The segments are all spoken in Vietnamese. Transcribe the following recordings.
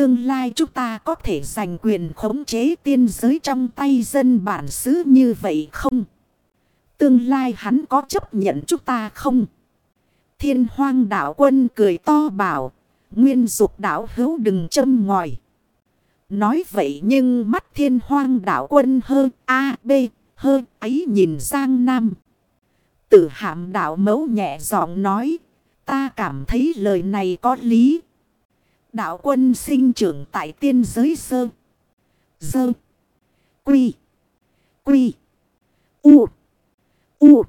Tương lai chúng ta có thể giành quyền khống chế tiên giới trong tay dân bản xứ như vậy không? Tương lai hắn có chấp nhận chúng ta không? Thiên hoang đảo quân cười to bảo. Nguyên dục đảo hữu đừng châm ngòi. Nói vậy nhưng mắt thiên hoang đảo quân hơn A, B hơn ấy nhìn sang Nam. Tử hạm đảo mấu nhẹ giọng nói. Ta cảm thấy lời này có lý. Đạo quân sinh trưởng tại tiên giới sơ. Sơ. Quy. Quy. U. U.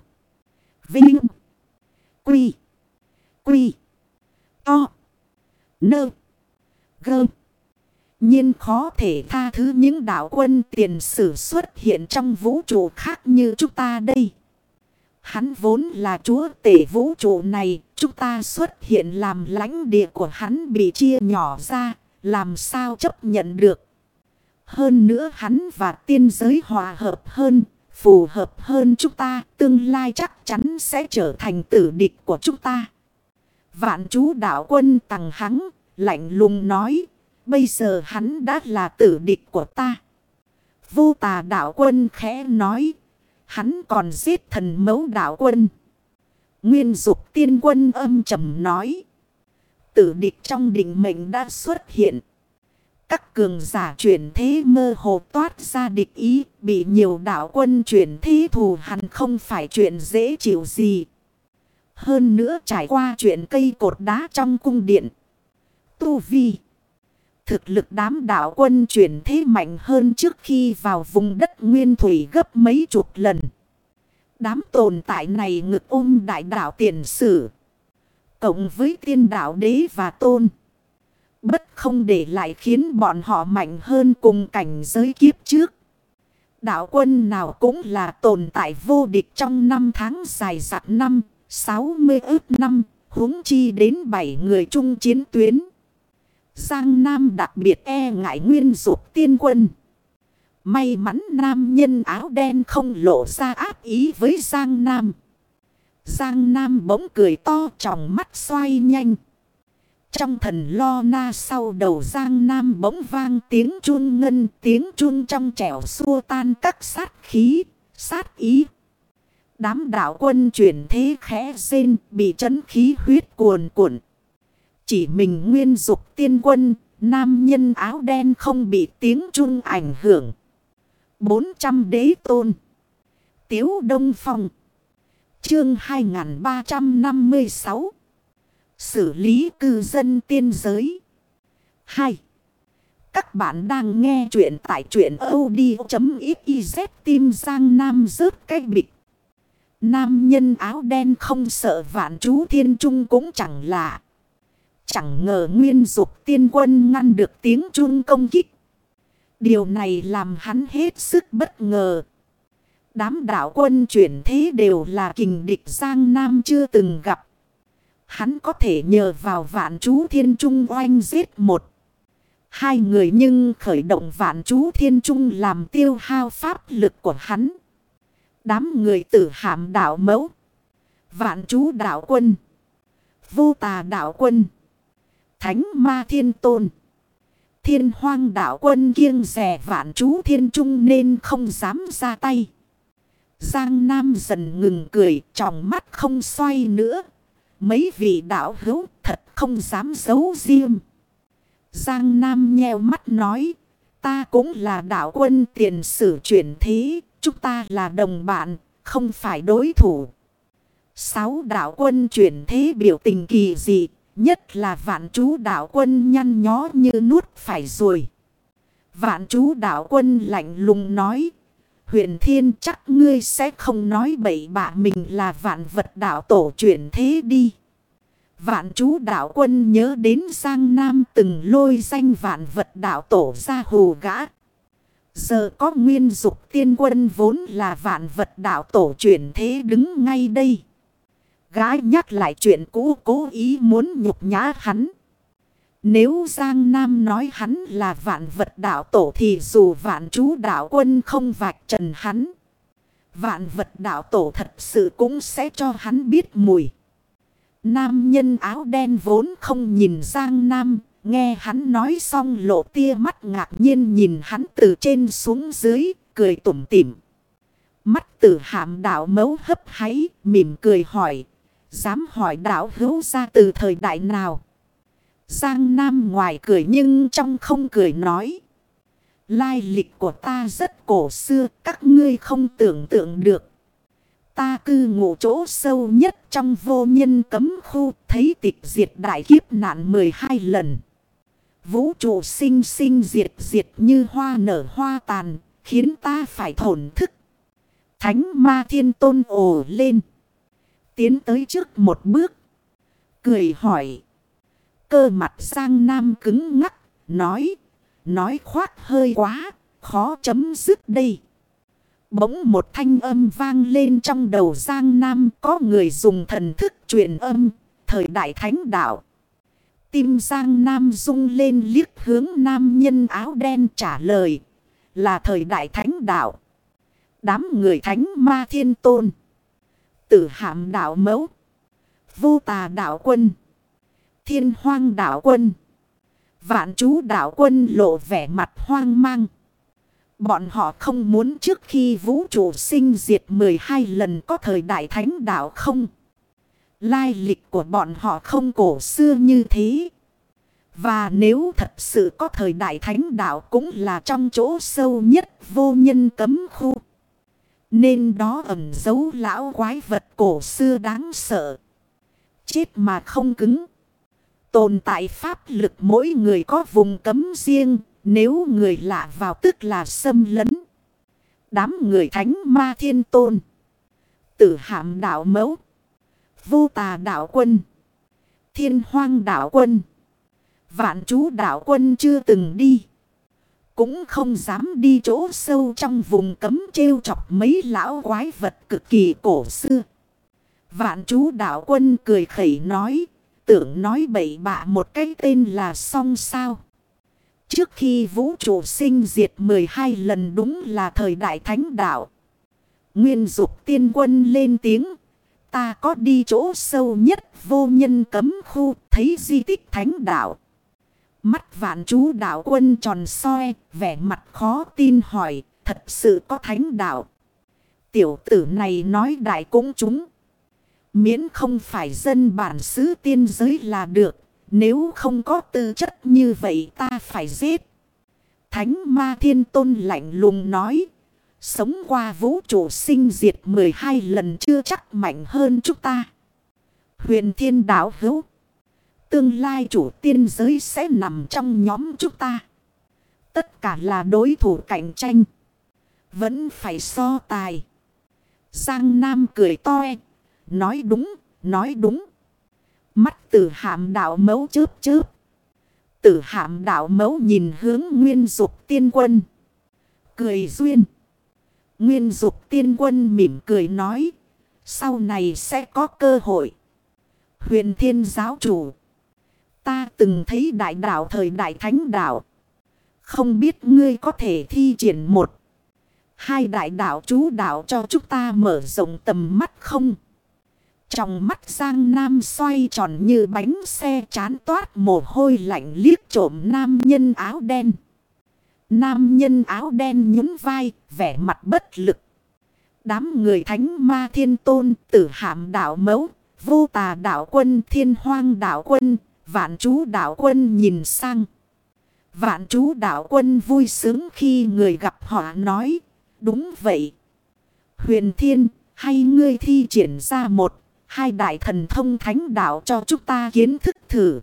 Vinh. Quy. Quy. To. Nơ. Gơ. nhiên khó thể tha thứ những đạo quân tiền sử xuất hiện trong vũ trụ khác như chúng ta đây. Hắn vốn là chúa tể vũ trụ này, chúng ta xuất hiện làm lãnh địa của hắn bị chia nhỏ ra, làm sao chấp nhận được. Hơn nữa hắn và tiên giới hòa hợp hơn, phù hợp hơn chúng ta, tương lai chắc chắn sẽ trở thành tử địch của chúng ta. Vạn chú đạo quân tặng hắn, lạnh lùng nói, bây giờ hắn đã là tử địch của ta. Vô tà đạo quân khẽ nói, hắn còn giết thần mẫu đạo quân. Nguyên dục tiên quân âm trầm nói. Tử địch trong định mệnh đã xuất hiện. Các cường giả chuyển thế mơ hồ toát ra địch ý. Bị nhiều đạo quân chuyển thế thù hằn không phải chuyện dễ chịu gì. Hơn nữa trải qua chuyện cây cột đá trong cung điện. Tu Vi. Thực lực đám đạo quân chuyển thế mạnh hơn trước khi vào vùng đất nguyên thủy gấp mấy chục lần. Đám tồn tại này ngực ôm đại đạo tiền sử. Cộng với tiên đạo đế và tôn. Bất không để lại khiến bọn họ mạnh hơn cùng cảnh giới kiếp trước. Đạo quân nào cũng là tồn tại vô địch trong năm tháng dài dặn năm, 60 ước năm, huống chi đến 7 người chung chiến tuyến. Giang Nam đặc biệt e ngại nguyên dục tiên quân. May mắn nam nhân áo đen không lộ ra áp ý với Giang Nam. Giang Nam bỗng cười to tròng mắt xoay nhanh. Trong thần lo na sau đầu Giang Nam bỗng vang tiếng chun ngân tiếng chun trong trẻo xua tan các sát khí, sát ý. Đám đạo quân chuyển thế khẽ rên bị chấn khí huyết cuồn cuộn. Chỉ mình nguyên dục tiên quân, nam nhân áo đen không bị tiếng trung ảnh hưởng. 400 đế tôn. Tiếu Đông Phong. Chương 2356. Xử lý cư dân tiên giới. 2. Các bạn đang nghe chuyện tại chuyện od.xyz tim Giang Nam rớt cái bịch. Nam nhân áo đen không sợ vạn chú thiên trung cũng chẳng lạ. Chẳng ngờ nguyên dục tiên quân ngăn được tiếng chuông công kích. Điều này làm hắn hết sức bất ngờ. Đám đạo quân chuyển thế đều là kình địch Giang Nam chưa từng gặp. Hắn có thể nhờ vào vạn chú thiên trung oanh giết một. Hai người nhưng khởi động vạn chú thiên trung làm tiêu hao pháp lực của hắn. Đám người tử hàm đạo mẫu. Vạn chú đạo quân. Vô tà đạo quân. Thánh ma thiên tôn. Thiên hoang đạo quân kiêng rẻ vạn chú thiên trung nên không dám ra tay. Giang Nam dần ngừng cười, tròng mắt không xoay nữa. Mấy vị đạo hữu thật không dám giấu riêng. Giang Nam nheo mắt nói, ta cũng là đạo quân tiền sử chuyển thế, chúng ta là đồng bạn, không phải đối thủ. Sáu đạo quân chuyển thế biểu tình kỳ dị, Nhất là vạn chú đạo quân nhăn nhó như nuốt phải rồi. Vạn chú đạo quân lạnh lùng nói. Huyền thiên, chắc ngươi sẽ không nói bậy bạ mình là vạn vật đạo tổ chuyển thế đi. Vạn chú đạo quân nhớ đến Giang Nam từng lôi danh vạn vật đạo tổ ra hồ gã. Giờ có nguyên dục tiên quân vốn là vạn vật đạo tổ chuyển thế đứng ngay đây. Gái nhắc lại chuyện cũ cố ý muốn nhục nhã hắn. Nếu Giang Nam nói hắn là vạn vật đạo tổ thì dù vạn chú đạo quân không vạch trần hắn. Vạn vật đạo tổ thật sự cũng sẽ cho hắn biết mùi. Nam nhân áo đen vốn không nhìn Giang Nam, Nghe hắn nói xong lộ tia mắt ngạc nhiên nhìn hắn từ trên xuống dưới, cười tủm tỉm. Mắt tử hàm đạo mấu hấp háy, mỉm cười hỏi. Dám hỏi đạo hữu ra từ thời đại nào? Giang Nam ngoài cười nhưng trong không cười nói. Lai lịch của ta rất cổ xưa, các ngươi không tưởng tượng được. Ta cư ngụ chỗ sâu nhất trong vô nhân cấm khu, thấy tịch diệt đại kiếp nạn 12 lần. Vũ trụ sinh sinh diệt diệt như hoa nở hoa tàn, khiến ta phải thổn thức. Thánh ma thiên tôn ồ lên. Tiến tới trước một bước. Cười hỏi. Cơ mặt sang nam cứng ngắc. Nói. Nói khoát hơi quá. Khó chấm dứt đây. Bỗng một thanh âm vang lên trong đầu Giang Nam có người dùng thần thức truyền âm, thời đại thánh đạo. Tim Giang Nam rung lên liếc hướng nam nhân áo đen trả lời, là thời đại thánh đạo. Đám người thánh ma thiên tôn. Tử hàm đạo mẫu. Vô tà đạo quân. Thiên hoang đạo quân. Vạn chú đạo quân lộ vẻ mặt hoang mang. Bọn họ không muốn trước khi vũ trụ sinh diệt 12 lần có thời đại thánh đạo không. Lai lịch của bọn họ không cổ xưa như thế. Và nếu thật sự có thời đại thánh đạo cũng là trong chỗ sâu nhất vô nhân cấm khu. Nên đó ẩn giấu lão quái vật cổ xưa đáng sợ. Chết mà không cứng. Tồn tại pháp lực mỗi người có vùng cấm riêng. Nếu người lạ vào tức là xâm lấn. Đám người thánh ma thiên tôn. Tử hàm đạo mẫu. Vô tà đạo quân. Thiên hoang đạo quân. Vạn chú đạo quân chưa từng đi. Cũng không dám đi chỗ sâu trong vùng cấm trêu chọc mấy lão quái vật cực kỳ cổ xưa. Vạn chú đạo quân cười khẩy nói. Tưởng nói bậy bạ một cái tên là song sao. Trước khi vũ trụ sinh diệt 12 lần đúng là thời đại thánh đạo. Nguyên dục tiên quân lên tiếng. Ta có đi chỗ sâu nhất vô nhân cấm khu, thấy di tích thánh đạo. Mắt vạn chú đạo quân tròn soi, vẻ mặt khó tin hỏi, thật sự có thánh đạo. Tiểu tử này nói đại cũng chúng. Miễn không phải dân bản xứ tiên giới là được, nếu không có tư chất như vậy ta phải giết. Thánh ma thiên tôn lạnh lùng nói, sống qua vũ trụ sinh diệt 12 lần chưa chắc mạnh hơn chúng ta. Huyền thiên đạo hữu. Tương lai chủ tiên giới sẽ nằm trong nhóm chúng ta. Tất cả là đối thủ cạnh tranh. Vẫn phải so tài. Giang Nam cười to Nói đúng, nói đúng. Mắt tử hàm đạo mấu chớp chớp. Tử hàm đạo mấu nhìn hướng nguyên dục tiên quân. Cười duyên. Nguyên dục tiên quân mỉm cười nói. Sau này sẽ có cơ hội. Huyền thiên giáo chủ. Ta từng thấy đại đạo thời đại thánh đạo. Không biết ngươi có thể thi triển một. Hai đại đạo chú đạo cho chúng ta mở rộng tầm mắt không? Trong mắt Giang Nam xoay tròn như bánh xe chán toát mồ hôi lạnh liếc trộm nam nhân áo đen. Nam nhân áo đen nhún vai, vẻ mặt bất lực. Đám người thánh ma thiên tôn, tử hàm đạo mẫu, vô tà đạo quân, thiên hoang đạo quân, Vạn chú đạo quân nhìn sang. Vạn chú đạo quân vui sướng khi người gặp họ nói. Đúng vậy. Huyền thiên, hay ngươi thi triển ra một, hai đại thần thông thánh đạo cho chúng ta kiến thức thử.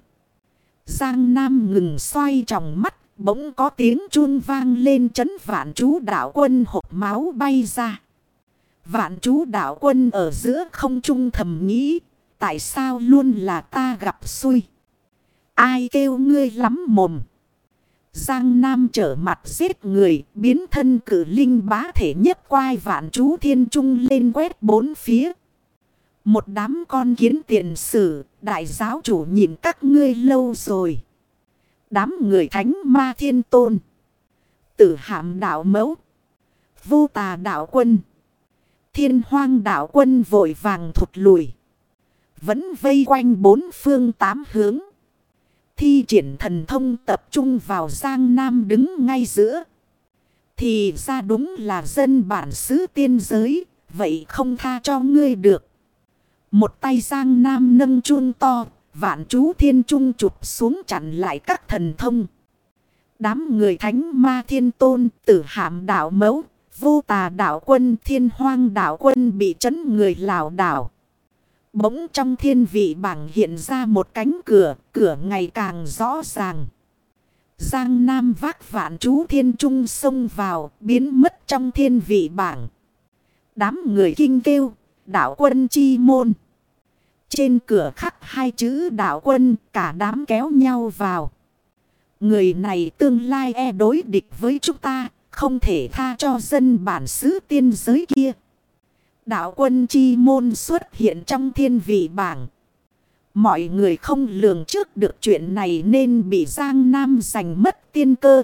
Giang Nam ngừng xoay trong mắt, bỗng có tiếng chuông vang lên chấn vạn chú đạo quân hộp máu bay ra. Vạn chú đạo quân ở giữa không trung thầm nghĩ, tại sao luôn là ta gặp xui. Ai kêu ngươi lắm mồm. Giang Nam trở mặt giết người, biến thân cử linh bá thể nhất quai vạn chú thiên trung lên quét bốn phía. Một đám con kiến tiền sử, đại giáo chủ nhìn các ngươi lâu rồi. Đám người thánh ma thiên tôn. Tử hàm đạo mẫu. Vô tà đạo quân. Thiên hoang đạo quân vội vàng thụt lùi. Vẫn vây quanh bốn phương tám hướng thi triển thần thông tập trung vào Giang Nam đứng ngay giữa. Thì ra đúng là dân bản xứ tiên giới, vậy không tha cho ngươi được. Một tay Giang Nam nâng chuông to, vạn chú thiên trung chụp xuống chặn lại các thần thông. Đám người thánh ma thiên tôn, tử hàm đảo mẫu, vô tà đảo quân, thiên hoang đảo quân bị chấn người lào đảo. Bỗng trong thiên vị bảng hiện ra một cánh cửa, cửa ngày càng rõ ràng. Giang Nam vác vạn chú thiên trung xông vào, biến mất trong thiên vị bảng. Đám người kinh kêu, đảo quân chi môn. Trên cửa khắc hai chữ đảo quân, cả đám kéo nhau vào. Người này tương lai e đối địch với chúng ta, không thể tha cho dân bản xứ tiên giới kia. Đạo quân chi môn xuất hiện trong thiên vị bảng. Mọi người không lường trước được chuyện này nên bị Giang Nam giành mất tiên cơ.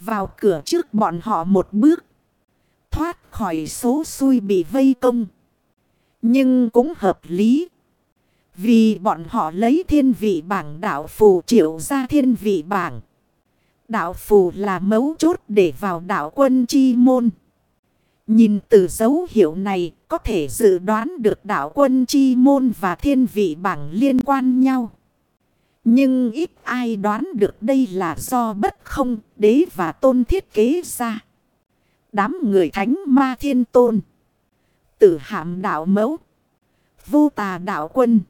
Vào cửa trước bọn họ một bước. Thoát khỏi số xui bị vây công. Nhưng cũng hợp lý. Vì bọn họ lấy thiên vị bảng đạo phù triệu ra thiên vị bảng. Đạo phù là mấu chốt để vào đạo quân chi môn. Nhìn từ dấu hiệu này, có thể dự đoán được đạo quân chi môn và thiên vị bảng liên quan nhau. Nhưng ít ai đoán được đây là do bất không, đế và tôn thiết kế ra. Đám người thánh ma thiên tôn. Tử hạm đạo mẫu. Vô tà đạo quân.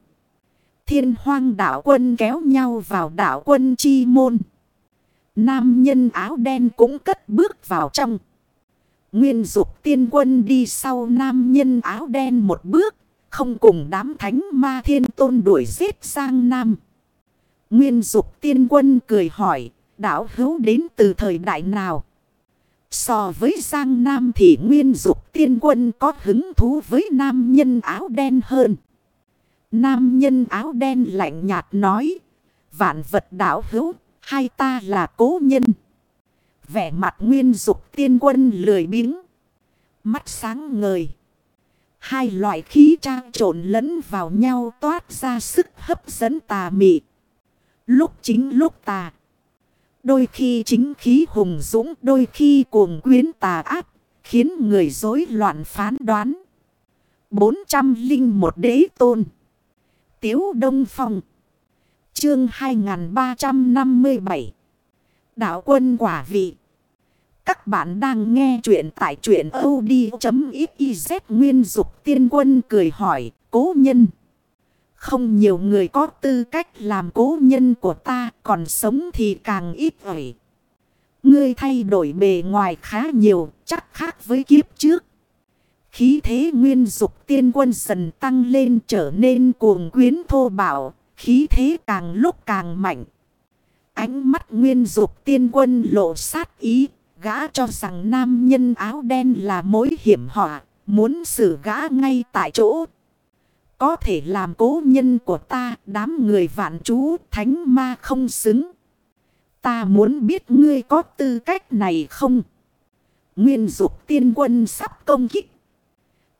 Thiên hoang đạo quân kéo nhau vào đạo quân chi môn. Nam nhân áo đen cũng cất bước vào trong. Nguyên dục tiên quân đi sau nam nhân áo đen một bước. Không cùng đám thánh ma thiên tôn đuổi giết sang nam. Nguyên dục tiên quân cười hỏi. Đạo hữu đến từ thời đại nào? So với Giang Nam thì Nguyên Dục Tiên Quân có hứng thú với nam nhân áo đen hơn. Nam nhân áo đen lạnh nhạt nói. Vạn vật đảo hữu, hai ta là cố nhân. Vẻ mặt nguyên dục tiên quân lười biếng. Mắt sáng ngời. Hai loại khí trang trộn lẫn vào nhau toát ra sức hấp dẫn tà mị. Lúc chính lúc tà. Đôi khi chính khí hùng dũng, đôi khi cuồng quyến tà ác, khiến người rối loạn phán đoán. 401 đế tôn. Tiếu Đông Phong. Chương 2357. Đạo quân quả vị. Các bạn đang nghe chuyện tại truyện od.xyz nguyên dục tiên quân cười hỏi cố nhân. Không nhiều người có tư cách làm cố nhân của ta còn sống thì càng ít vậy Ngươi thay đổi bề ngoài khá nhiều chắc khác với kiếp trước. Khí thế nguyên dục tiên quân dần tăng lên trở nên cuồng quyến thô bạo, khí thế càng lúc càng mạnh. Ánh mắt nguyên dục tiên quân lộ sát ý, gã cho rằng nam nhân áo đen là mối hiểm họa, muốn xử gã ngay tại chỗ. Có thể làm cố nhân của ta, đám người vạn chú, thánh ma không xứng. Ta muốn biết ngươi có tư cách này không? Nguyên dục tiên quân sắp công kích.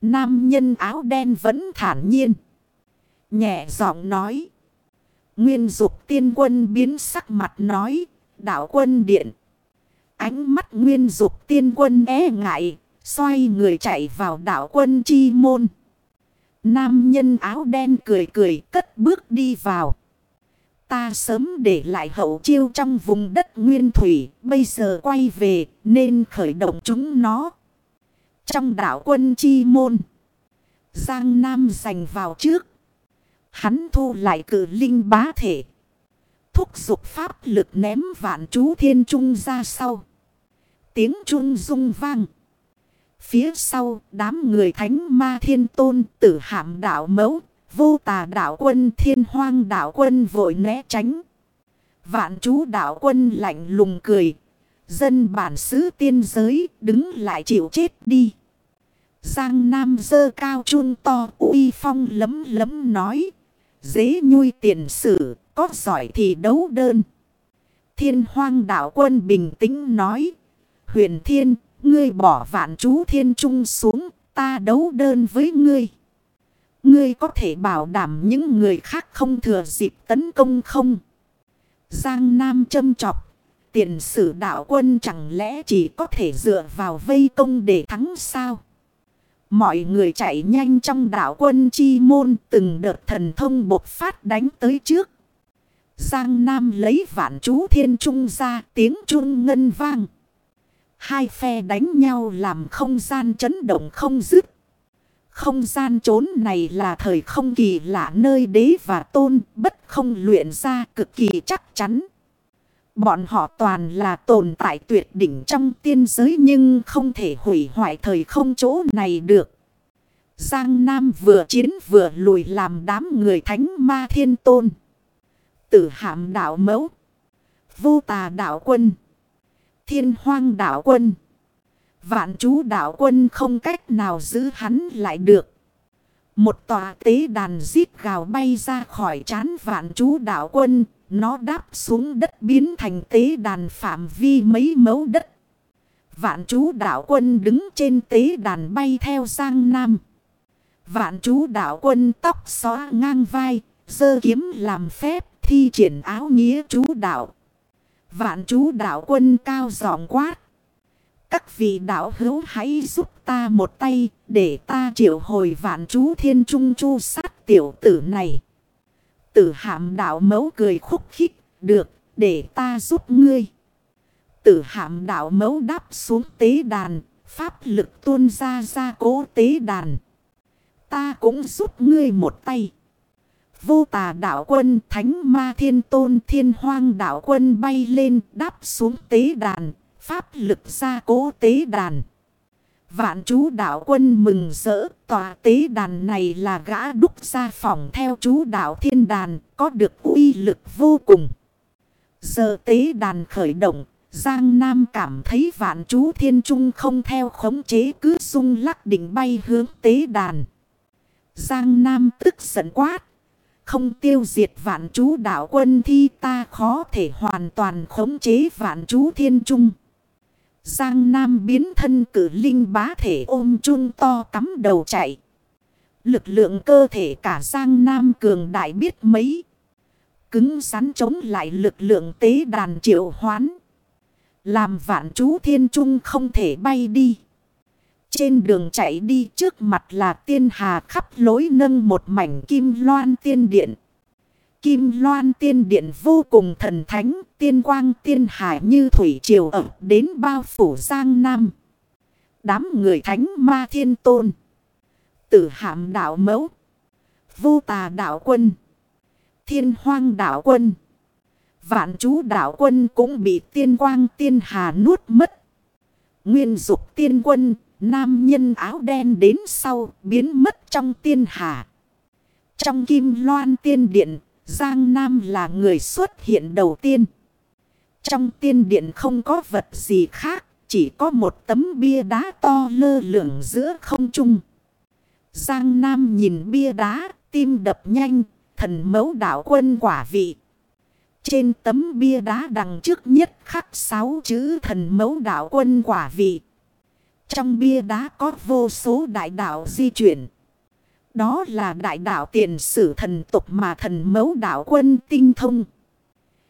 Nam nhân áo đen vẫn thản nhiên. Nhẹ giọng nói. Nguyên dục tiên quân biến sắc mặt nói. Đạo quân điện. Ánh mắt nguyên dục tiên quân e ngại. Xoay người chạy vào đạo quân chi môn. Nam nhân áo đen cười cười cất bước đi vào. Ta sớm để lại hậu chiêu trong vùng đất nguyên thủy. Bây giờ quay về nên khởi động chúng nó. Trong đảo quân chi môn. Giang Nam giành vào trước. Hắn thu lại cử linh bá thể. Thúc dục pháp lực ném vạn chú thiên trung ra sau. Tiếng trung rung vang. Phía sau, đám người thánh ma thiên tôn, tử hạm đảo mẫu. Vô tà đảo quân, thiên hoang đảo quân vội né tránh. Vạn chú đảo quân lạnh lùng cười Dân bản xứ tiên giới, đứng lại chịu chết đi. Giang Nam dơ cao chun to, uy phong lấm lấm nói. Dế nhui tiền sử, có giỏi thì đấu đơn. Thiên hoang đạo quân bình tĩnh nói. Huyền thiên, ngươi bỏ vạn chú thiên trung xuống, ta đấu đơn với ngươi. Ngươi có thể bảo đảm những người khác không thừa dịp tấn công không? Giang Nam châm chọc. Tiền sử đạo quân chẳng lẽ chỉ có thể dựa vào vây công để thắng sao? Mọi người chạy nhanh trong đạo quân chi môn từng đợt thần thông bộc phát đánh tới trước. Giang Nam lấy vạn chú thiên trung ra, tiếng trung ngân vang. Hai phe đánh nhau làm không gian chấn động không dứt. Không gian trốn này là thời không kỳ lạ nơi đế và tôn, bất không luyện ra cực kỳ chắc chắn. Bọn họ toàn là tồn tại tuyệt đỉnh trong tiên giới nhưng không thể hủy hoại thời không chỗ này được. Giang Nam vừa chiến vừa lùi làm đám người thánh ma thiên tôn. Tử hạm đạo mẫu. Vô tà đạo quân. Thiên hoang đạo quân. Vạn chú đạo quân không cách nào giữ hắn lại được. Một tòa tế đàn giết gào bay ra khỏi chán vạn chú đạo quân. Nó đáp xuống đất biến thành tế đàn phạm vi mấy mẫu đất. Vạn chú đạo quân đứng trên tế đàn bay theo Giang Nam. Vạn chú đạo quân tóc xóa ngang vai, dơ kiếm làm phép, thi triển áo nghĩa chú đạo. Vạn chú đạo quân cao giọng quát. Các vị đạo hữu hãy giúp ta một tay để ta triệu hồi vạn chú thiên trung chu sát tiểu tử này. Tử hạm đạo mẫu cười khúc khích. Được, để ta giúp ngươi. Tử hạm đạo mẫu đáp xuống tế đàn. Pháp lực tuôn ra ra cố tế đàn. Ta cũng giúp ngươi một tay. Vô tà đạo quân thánh ma thiên tôn thiên hoang đạo quân bay lên đáp xuống tế đàn. Pháp lực ra cố tế đàn. Vạn chú đạo quân mừng rỡ, tòa tế đàn này là gã đúc ra phòng theo chú đạo thiên đàn, có được uy lực vô cùng. Giờ tế đàn khởi động, Giang Nam cảm thấy vạn chú thiên trung không theo khống chế cứ sung lắc đỉnh bay hướng tế đàn. Giang Nam tức giận quát. Không tiêu diệt vạn chú đạo quân thì ta khó thể hoàn toàn khống chế vạn chú thiên trung. Giang Nam biến thân cử linh bá thể ôm chun to cắm đầu chạy. Lực lượng cơ thể cả Giang Nam cường đại biết mấy. Cứng rắn chống lại lực lượng tế đàn triệu hoán. Làm vạn chú thiên trung không thể bay đi. Trên đường chạy đi trước mặt là tiên hà khắp lối nâng một mảnh kim loan tiên điện. Kim loan tiên điện vô cùng thần thánh, tiên quang tiên hải như thủy triều ập đến bao phủ giang nam. Đám người thánh ma thiên tôn. Tử hạm đạo mẫu. Vô tà đạo quân. Thiên hoang đạo quân. Vạn chú đạo quân cũng bị tiên quang tiên hà nuốt mất. Nguyên dục tiên quân, nam nhân áo đen đến sau, biến mất trong tiên hà. Trong kim loan tiên điện, Giang Nam là người xuất hiện đầu tiên. Trong tiên điện không có vật gì khác, chỉ có một tấm bia đá to lơ lửng giữa không trung. Giang Nam nhìn bia đá, tim đập nhanh, thần mẫu đạo quân quả vị. Trên tấm bia đá đằng trước nhất khắc sáu chữ thần mẫu đạo quân quả vị. Trong bia đá có vô số đại đạo di chuyển. Đó là đại đạo tiền sử thần tục mà thần mẫu đạo quân tinh thông.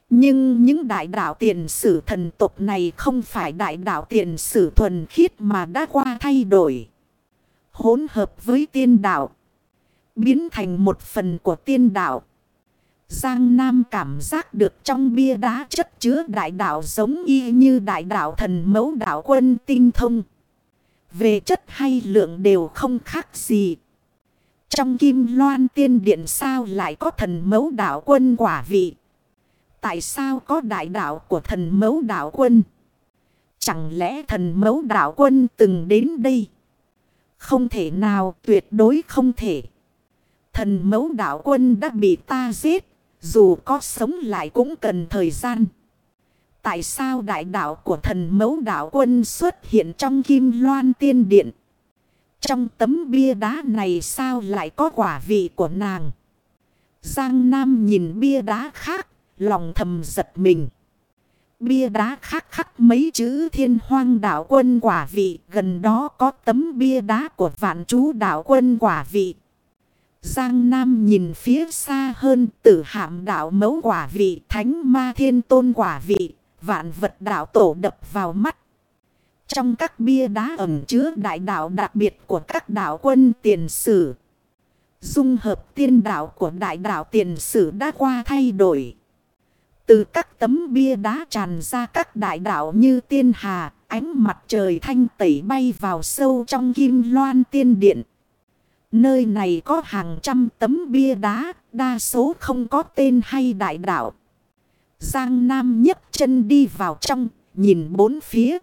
Nhưng những đại đạo tiền sử thần tục này không phải đại đạo tiền sử thuần khiết mà đã qua thay đổi. Hỗn hợp với tiên đạo. Biến thành một phần của tiên đạo. Giang Nam cảm giác được trong bia đá chất chứa đại đạo giống y như đại đạo thần mẫu đạo quân tinh thông. Về chất hay lượng đều không khác gì. Trong kim loan tiên điện sao lại có thần mẫu đạo quân quả vị? Tại sao có đại đạo của thần mẫu đạo quân? Chẳng lẽ thần mẫu đạo quân từng đến đây? Không thể nào, tuyệt đối không thể. Thần mẫu đạo quân đã bị ta giết, dù có sống lại cũng cần thời gian. Tại sao đại đạo của thần mẫu đạo quân xuất hiện trong kim loan tiên điện? Trong tấm bia đá này sao lại có quả vị của nàng? Giang Nam nhìn bia đá khác, lòng thầm giật mình. Bia đá khác khắc mấy chữ thiên hoang đạo quân quả vị, gần đó có tấm bia đá của vạn chú đạo quân quả vị. Giang Nam nhìn phía xa hơn tử hạm đạo mẫu quả vị thánh ma thiên tôn quả vị. Vạn vật đạo tổ đập vào mắt. Trong các bia đá ẩm chứa đại đạo đặc biệt của các đạo quân tiền sử. Dung hợp tiên đạo của đại đạo tiền sử đã qua thay đổi. Từ các tấm bia đá tràn ra các đại đạo như tiên hà, ánh mặt trời thanh tẩy bay vào sâu trong kim loan tiên điện. Nơi này có hàng trăm tấm bia đá, đa số không có tên hay đại đạo. Giang Nam nhấc chân đi vào trong, nhìn bốn phía.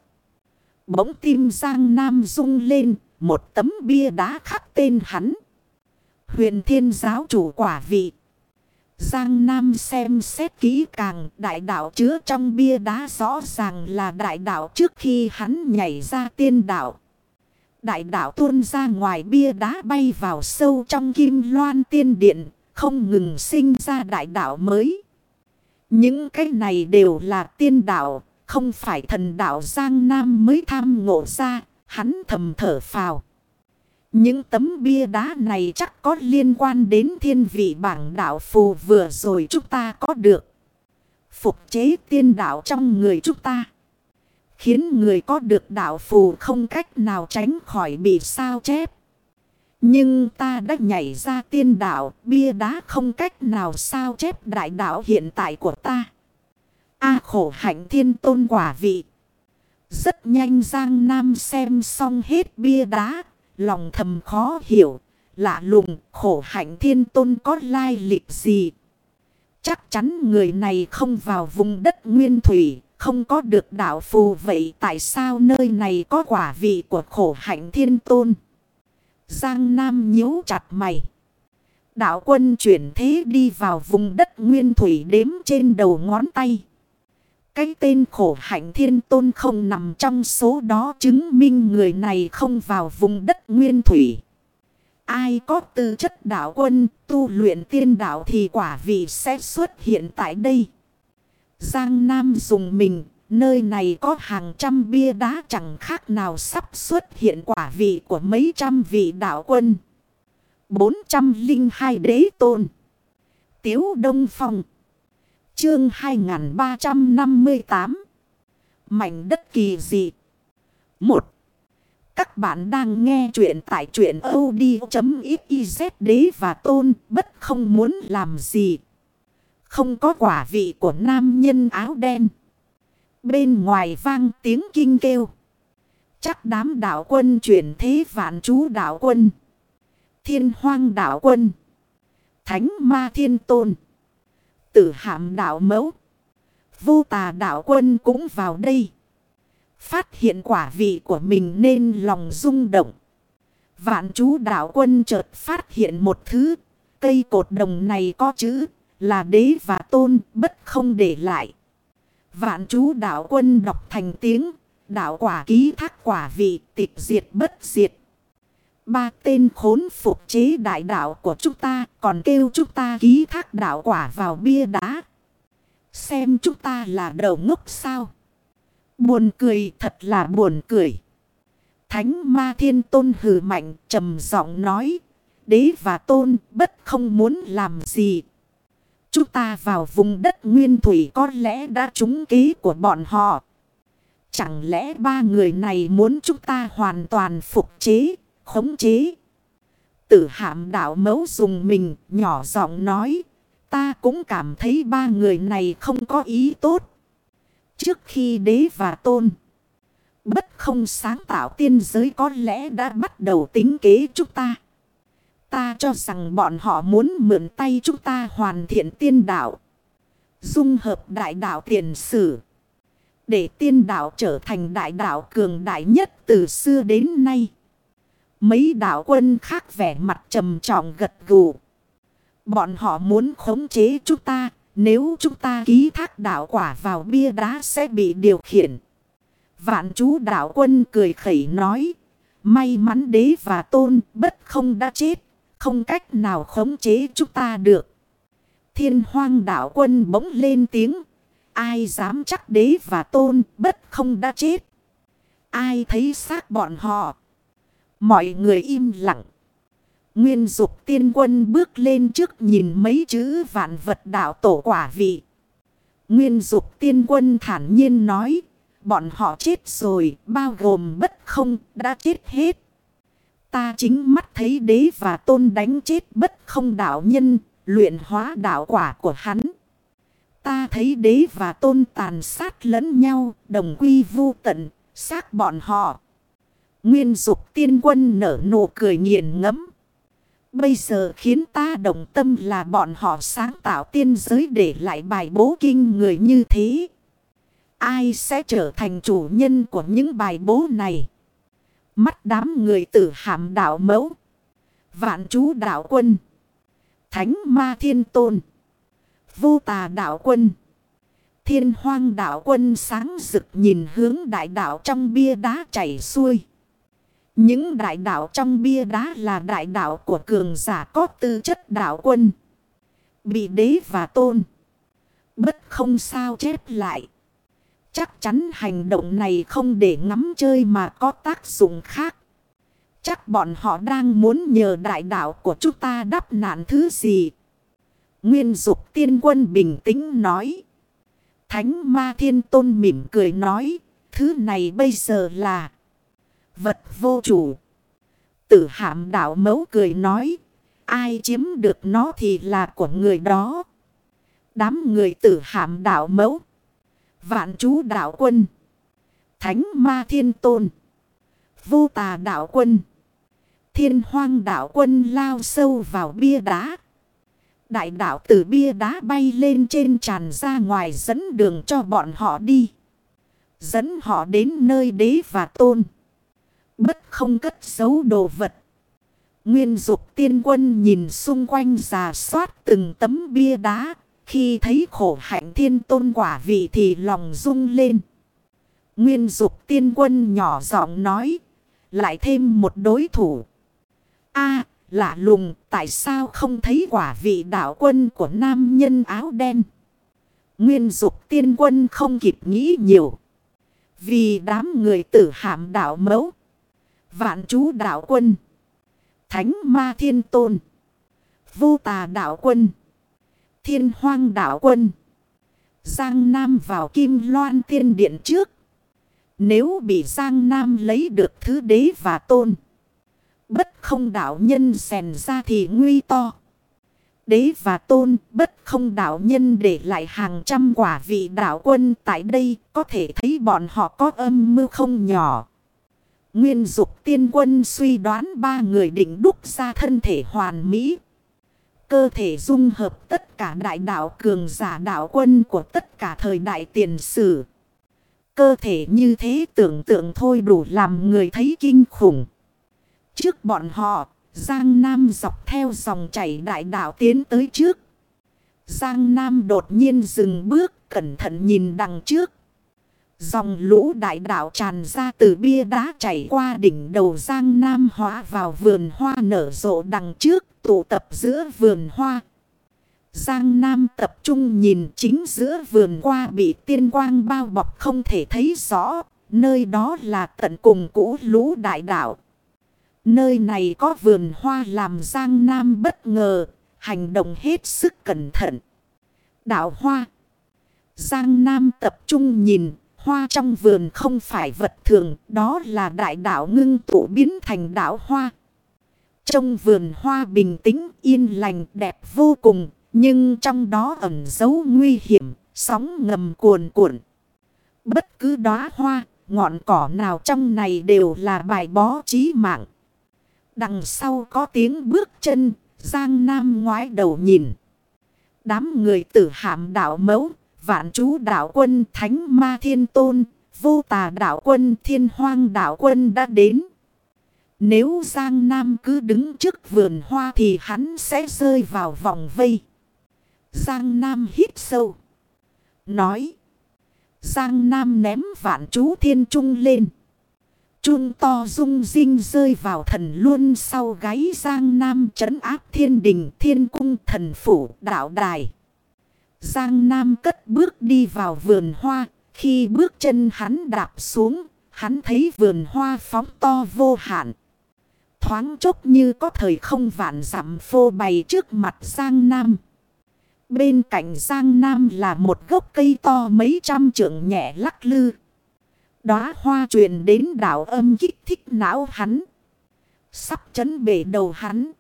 Bỗng tim Giang Nam rung lên, một tấm bia đá khắc tên hắn. Huyền thiên giáo chủ quả vị. Giang Nam xem xét kỹ càng đại đạo chứa trong bia đá rõ ràng là đại đạo trước khi hắn nhảy ra tiên đạo. Đại đạo tuôn ra ngoài bia đá bay vào sâu trong kim loan tiên điện, không ngừng sinh ra đại đạo mới. Những cái này đều là tiên đạo, không phải thần đạo Giang Nam mới tham ngộ ra, hắn thầm thở phào. Những tấm bia đá này chắc có liên quan đến thiên vị bảng đạo phù vừa rồi chúng ta có được. Phục chế tiên đạo trong người chúng ta. Khiến người có được đạo phù không cách nào tránh khỏi bị sao chép. Nhưng ta đã nhảy ra tiên đạo, bia đá không cách nào sao chép đại đạo hiện tại của ta. A khổ hạnh thiên tôn quả vị. Rất nhanh Giang Nam xem xong hết bia đá, lòng thầm khó hiểu, lạ lùng, khổ hạnh thiên tôn có lai lịch gì. Chắc chắn người này không vào vùng đất nguyên thủy, không có được đạo phù vậy tại sao nơi này có quả vị của khổ hạnh thiên tôn. Giang Nam nhíu chặt mày. Đạo quân chuyển thế đi vào vùng đất nguyên thủy đếm trên đầu ngón tay. Cái tên khổ hạnh thiên tôn không nằm trong số đó chứng minh người này không vào vùng đất nguyên thủy. Ai có tư chất đạo quân tu luyện tiên đạo thì quả vị sẽ xuất hiện tại đây. Giang Nam dùng mình, nơi này có hàng trăm bia đá chẳng khác nào sắp xuất hiện quả vị của mấy trăm vị đạo quân. 402 đế tôn. Tiếu Đông Phong. Chương 2358 Mảnh đất kỳ dị 1. Các bạn đang nghe chuyện tại chuyện od.xyz đế và tôn bất không muốn làm gì. Không có quả vị của nam nhân áo đen. Bên ngoài vang tiếng kinh kêu. Chắc đám đạo quân chuyển thế vạn chú đạo quân. Thiên hoang đạo quân. Thánh ma thiên tôn tử hạm đạo mẫu. Vô tà đạo quân cũng vào đây. Phát hiện quả vị của mình nên lòng rung động. Vạn chú đạo quân chợt phát hiện một thứ. Cây cột đồng này có chữ là đế và tôn, bất không để lại. Vạn chú đạo quân đọc thành tiếng. Đạo quả ký thác quả vị tịch diệt bất diệt. Ba tên khốn phục chế đại đạo của chúng ta còn kêu chúng ta ký thác đạo quả vào bia đá. Xem chúng ta là đầu ngốc sao. Buồn cười, thật là buồn cười. Thánh ma thiên tôn hừ mạnh, trầm giọng nói. Đế và tôn bất không muốn làm gì. Chúng ta vào vùng đất nguyên thủy có lẽ đã trúng ký của bọn họ. Chẳng lẽ ba người này muốn chúng ta hoàn toàn phục chế khống chế. Tử hạm đạo mấu dùng mình, nhỏ giọng nói. Ta cũng cảm thấy ba người này không có ý tốt. Trước khi đế và tôn. Bất không sáng tạo tiên giới có lẽ đã bắt đầu tính kế chúng ta. Ta cho rằng bọn họ muốn mượn tay chúng ta hoàn thiện tiên đạo. Dung hợp đại đạo tiền sử. Để tiên đạo trở thành đại đạo cường đại nhất từ xưa đến nay. Mấy đạo quân khác vẻ mặt trầm trọng gật gù. Bọn họ muốn khống chế chúng ta. Nếu chúng ta ký thác đạo quả vào bia đá sẽ bị điều khiển. Vạn chú đạo quân cười khẩy nói. May mắn đế và tôn bất không đã chết. Không cách nào khống chế chúng ta được. Thiên hoang đạo quân bỗng lên tiếng. Ai dám chắc đế và tôn bất không đã chết. Ai thấy xác bọn họ Mọi người im lặng. Nguyên dục tiên quân bước lên trước nhìn mấy chữ vạn vật đạo tổ quả vị. Nguyên dục tiên quân thản nhiên nói. Bọn họ chết rồi, bao gồm bất không, đã chết hết. Ta chính mắt thấy đế và tôn đánh chết bất không đạo nhân, luyện hóa đạo quả của hắn. Ta thấy đế và tôn tàn sát lẫn nhau, đồng quy vu tận, xác bọn họ. Nguyên dục tiên quân nở nụ cười nghiền ngấm Bây giờ khiến ta đồng tâm là bọn họ sáng tạo tiên giới để lại bài bố kinh người như thế. Ai sẽ trở thành chủ nhân của những bài bố này? Mắt đám người tử hàm đạo mẫu. Vạn chú đạo quân. Thánh ma thiên tôn. Vô tà đạo quân. Thiên hoang đạo quân sáng rực nhìn hướng đại đạo trong bia đá chảy xuôi. Những đại đạo trong bia đá là đại đạo của cường giả có tư chất đạo quân. Bị đế và tôn. Bất không sao chép lại. Chắc chắn hành động này không để ngắm chơi mà có tác dụng khác. Chắc bọn họ đang muốn nhờ đại đạo của chúng ta đắp nạn thứ gì. Nguyên dục tiên quân bình tĩnh nói. Thánh ma thiên tôn mỉm cười nói. Thứ này bây giờ là vật vô chủ. Tử hạm đạo mấu cười nói. Ai chiếm được nó thì là của người đó. Đám người tử hạm đạo mấu. Vạn chú đạo quân. Thánh ma thiên tôn. Vô tà đạo quân. Thiên hoang đạo quân lao sâu vào bia đá. Đại đạo từ bia đá bay lên trên tràn ra ngoài dẫn đường cho bọn họ đi. Dẫn họ đến nơi đế và tôn. Bất không cất giấu đồ vật. Nguyên dục tiên quân nhìn xung quanh giả soát từng tấm bia đá. Khi thấy khổ hạnh thiên tôn quả vị thì lòng rung lên. Nguyên dục tiên quân nhỏ giọng nói. Lại thêm một đối thủ. a, lạ lùng, tại sao không thấy quả vị đạo quân của nam nhân áo đen. Nguyên dục tiên quân không kịp nghĩ nhiều. Vì đám người tử hàm đạo mẫu. Vạn chú đạo quân. Thánh ma thiên tôn. Vô tà đạo quân. Thiên hoang đạo quân. Giang Nam vào kim loan tiên điện trước. Nếu bị Giang Nam lấy được thứ đế và tôn. Bất không đạo nhân xèn ra thì nguy to. Đế và tôn bất không đạo nhân để lại hàng trăm quả vị đạo quân tại đây có thể thấy bọn họ có âm mưu không nhỏ. Nguyên dục tiên quân suy đoán ba người định đúc ra thân thể hoàn mỹ. Cơ thể dung hợp tất cả đại đạo cường giả đạo quân của tất cả thời đại tiền sử. Cơ thể như thế tưởng tượng thôi đủ làm người thấy kinh khủng. Trước bọn họ, Giang Nam dọc theo dòng chảy đại đạo tiến tới trước. Giang Nam đột nhiên dừng bước cẩn thận nhìn đằng trước. Dòng lũ đại đạo tràn ra từ bia đá chảy qua đỉnh đầu Giang Nam hóa vào vườn hoa nở rộ đằng trước tụ tập giữa vườn hoa. Giang Nam tập trung nhìn chính giữa vườn hoa bị tiên quang bao bọc không thể thấy rõ. Nơi đó là tận cùng cũ lũ đại đạo. Nơi này có vườn hoa làm Giang Nam bất ngờ, hành động hết sức cẩn thận. Đạo hoa Giang Nam tập trung nhìn, hoa trong vườn không phải vật thường, đó là đại đạo ngưng tụ biến thành đạo hoa. Trong vườn hoa bình tĩnh, yên lành, đẹp vô cùng, nhưng trong đó ẩn dấu nguy hiểm, sóng ngầm cuồn cuộn. Bất cứ đóa hoa, ngọn cỏ nào trong này đều là bài bó chí mạng. Đằng sau có tiếng bước chân, Giang Nam ngoái đầu nhìn. Đám người tử hàm đạo mẫu, vạn chú đạo quân thánh ma thiên tôn, vô tà đạo quân thiên hoang đạo quân đã đến. Nếu Giang Nam cứ đứng trước vườn hoa thì hắn sẽ rơi vào vòng vây. Giang Nam hít sâu. Nói. Giang Nam ném vạn chú thiên trung lên. trung to rung rinh rơi vào thần luôn sau gáy Giang Nam trấn áp thiên đình thiên cung thần phủ đạo đài. Giang Nam cất bước đi vào vườn hoa. Khi bước chân hắn đạp xuống, hắn thấy vườn hoa phóng to vô hạn. thoáng chốc như có thời không vạn dặm phô bày trước mặt Giang Nam. Bên cạnh Giang Nam là một gốc cây to mấy trăm trượng nhẹ lắc lư. Đóa hoa truyền đến đảo âm kích thích não hắn. Sắp chấn bể đầu hắn.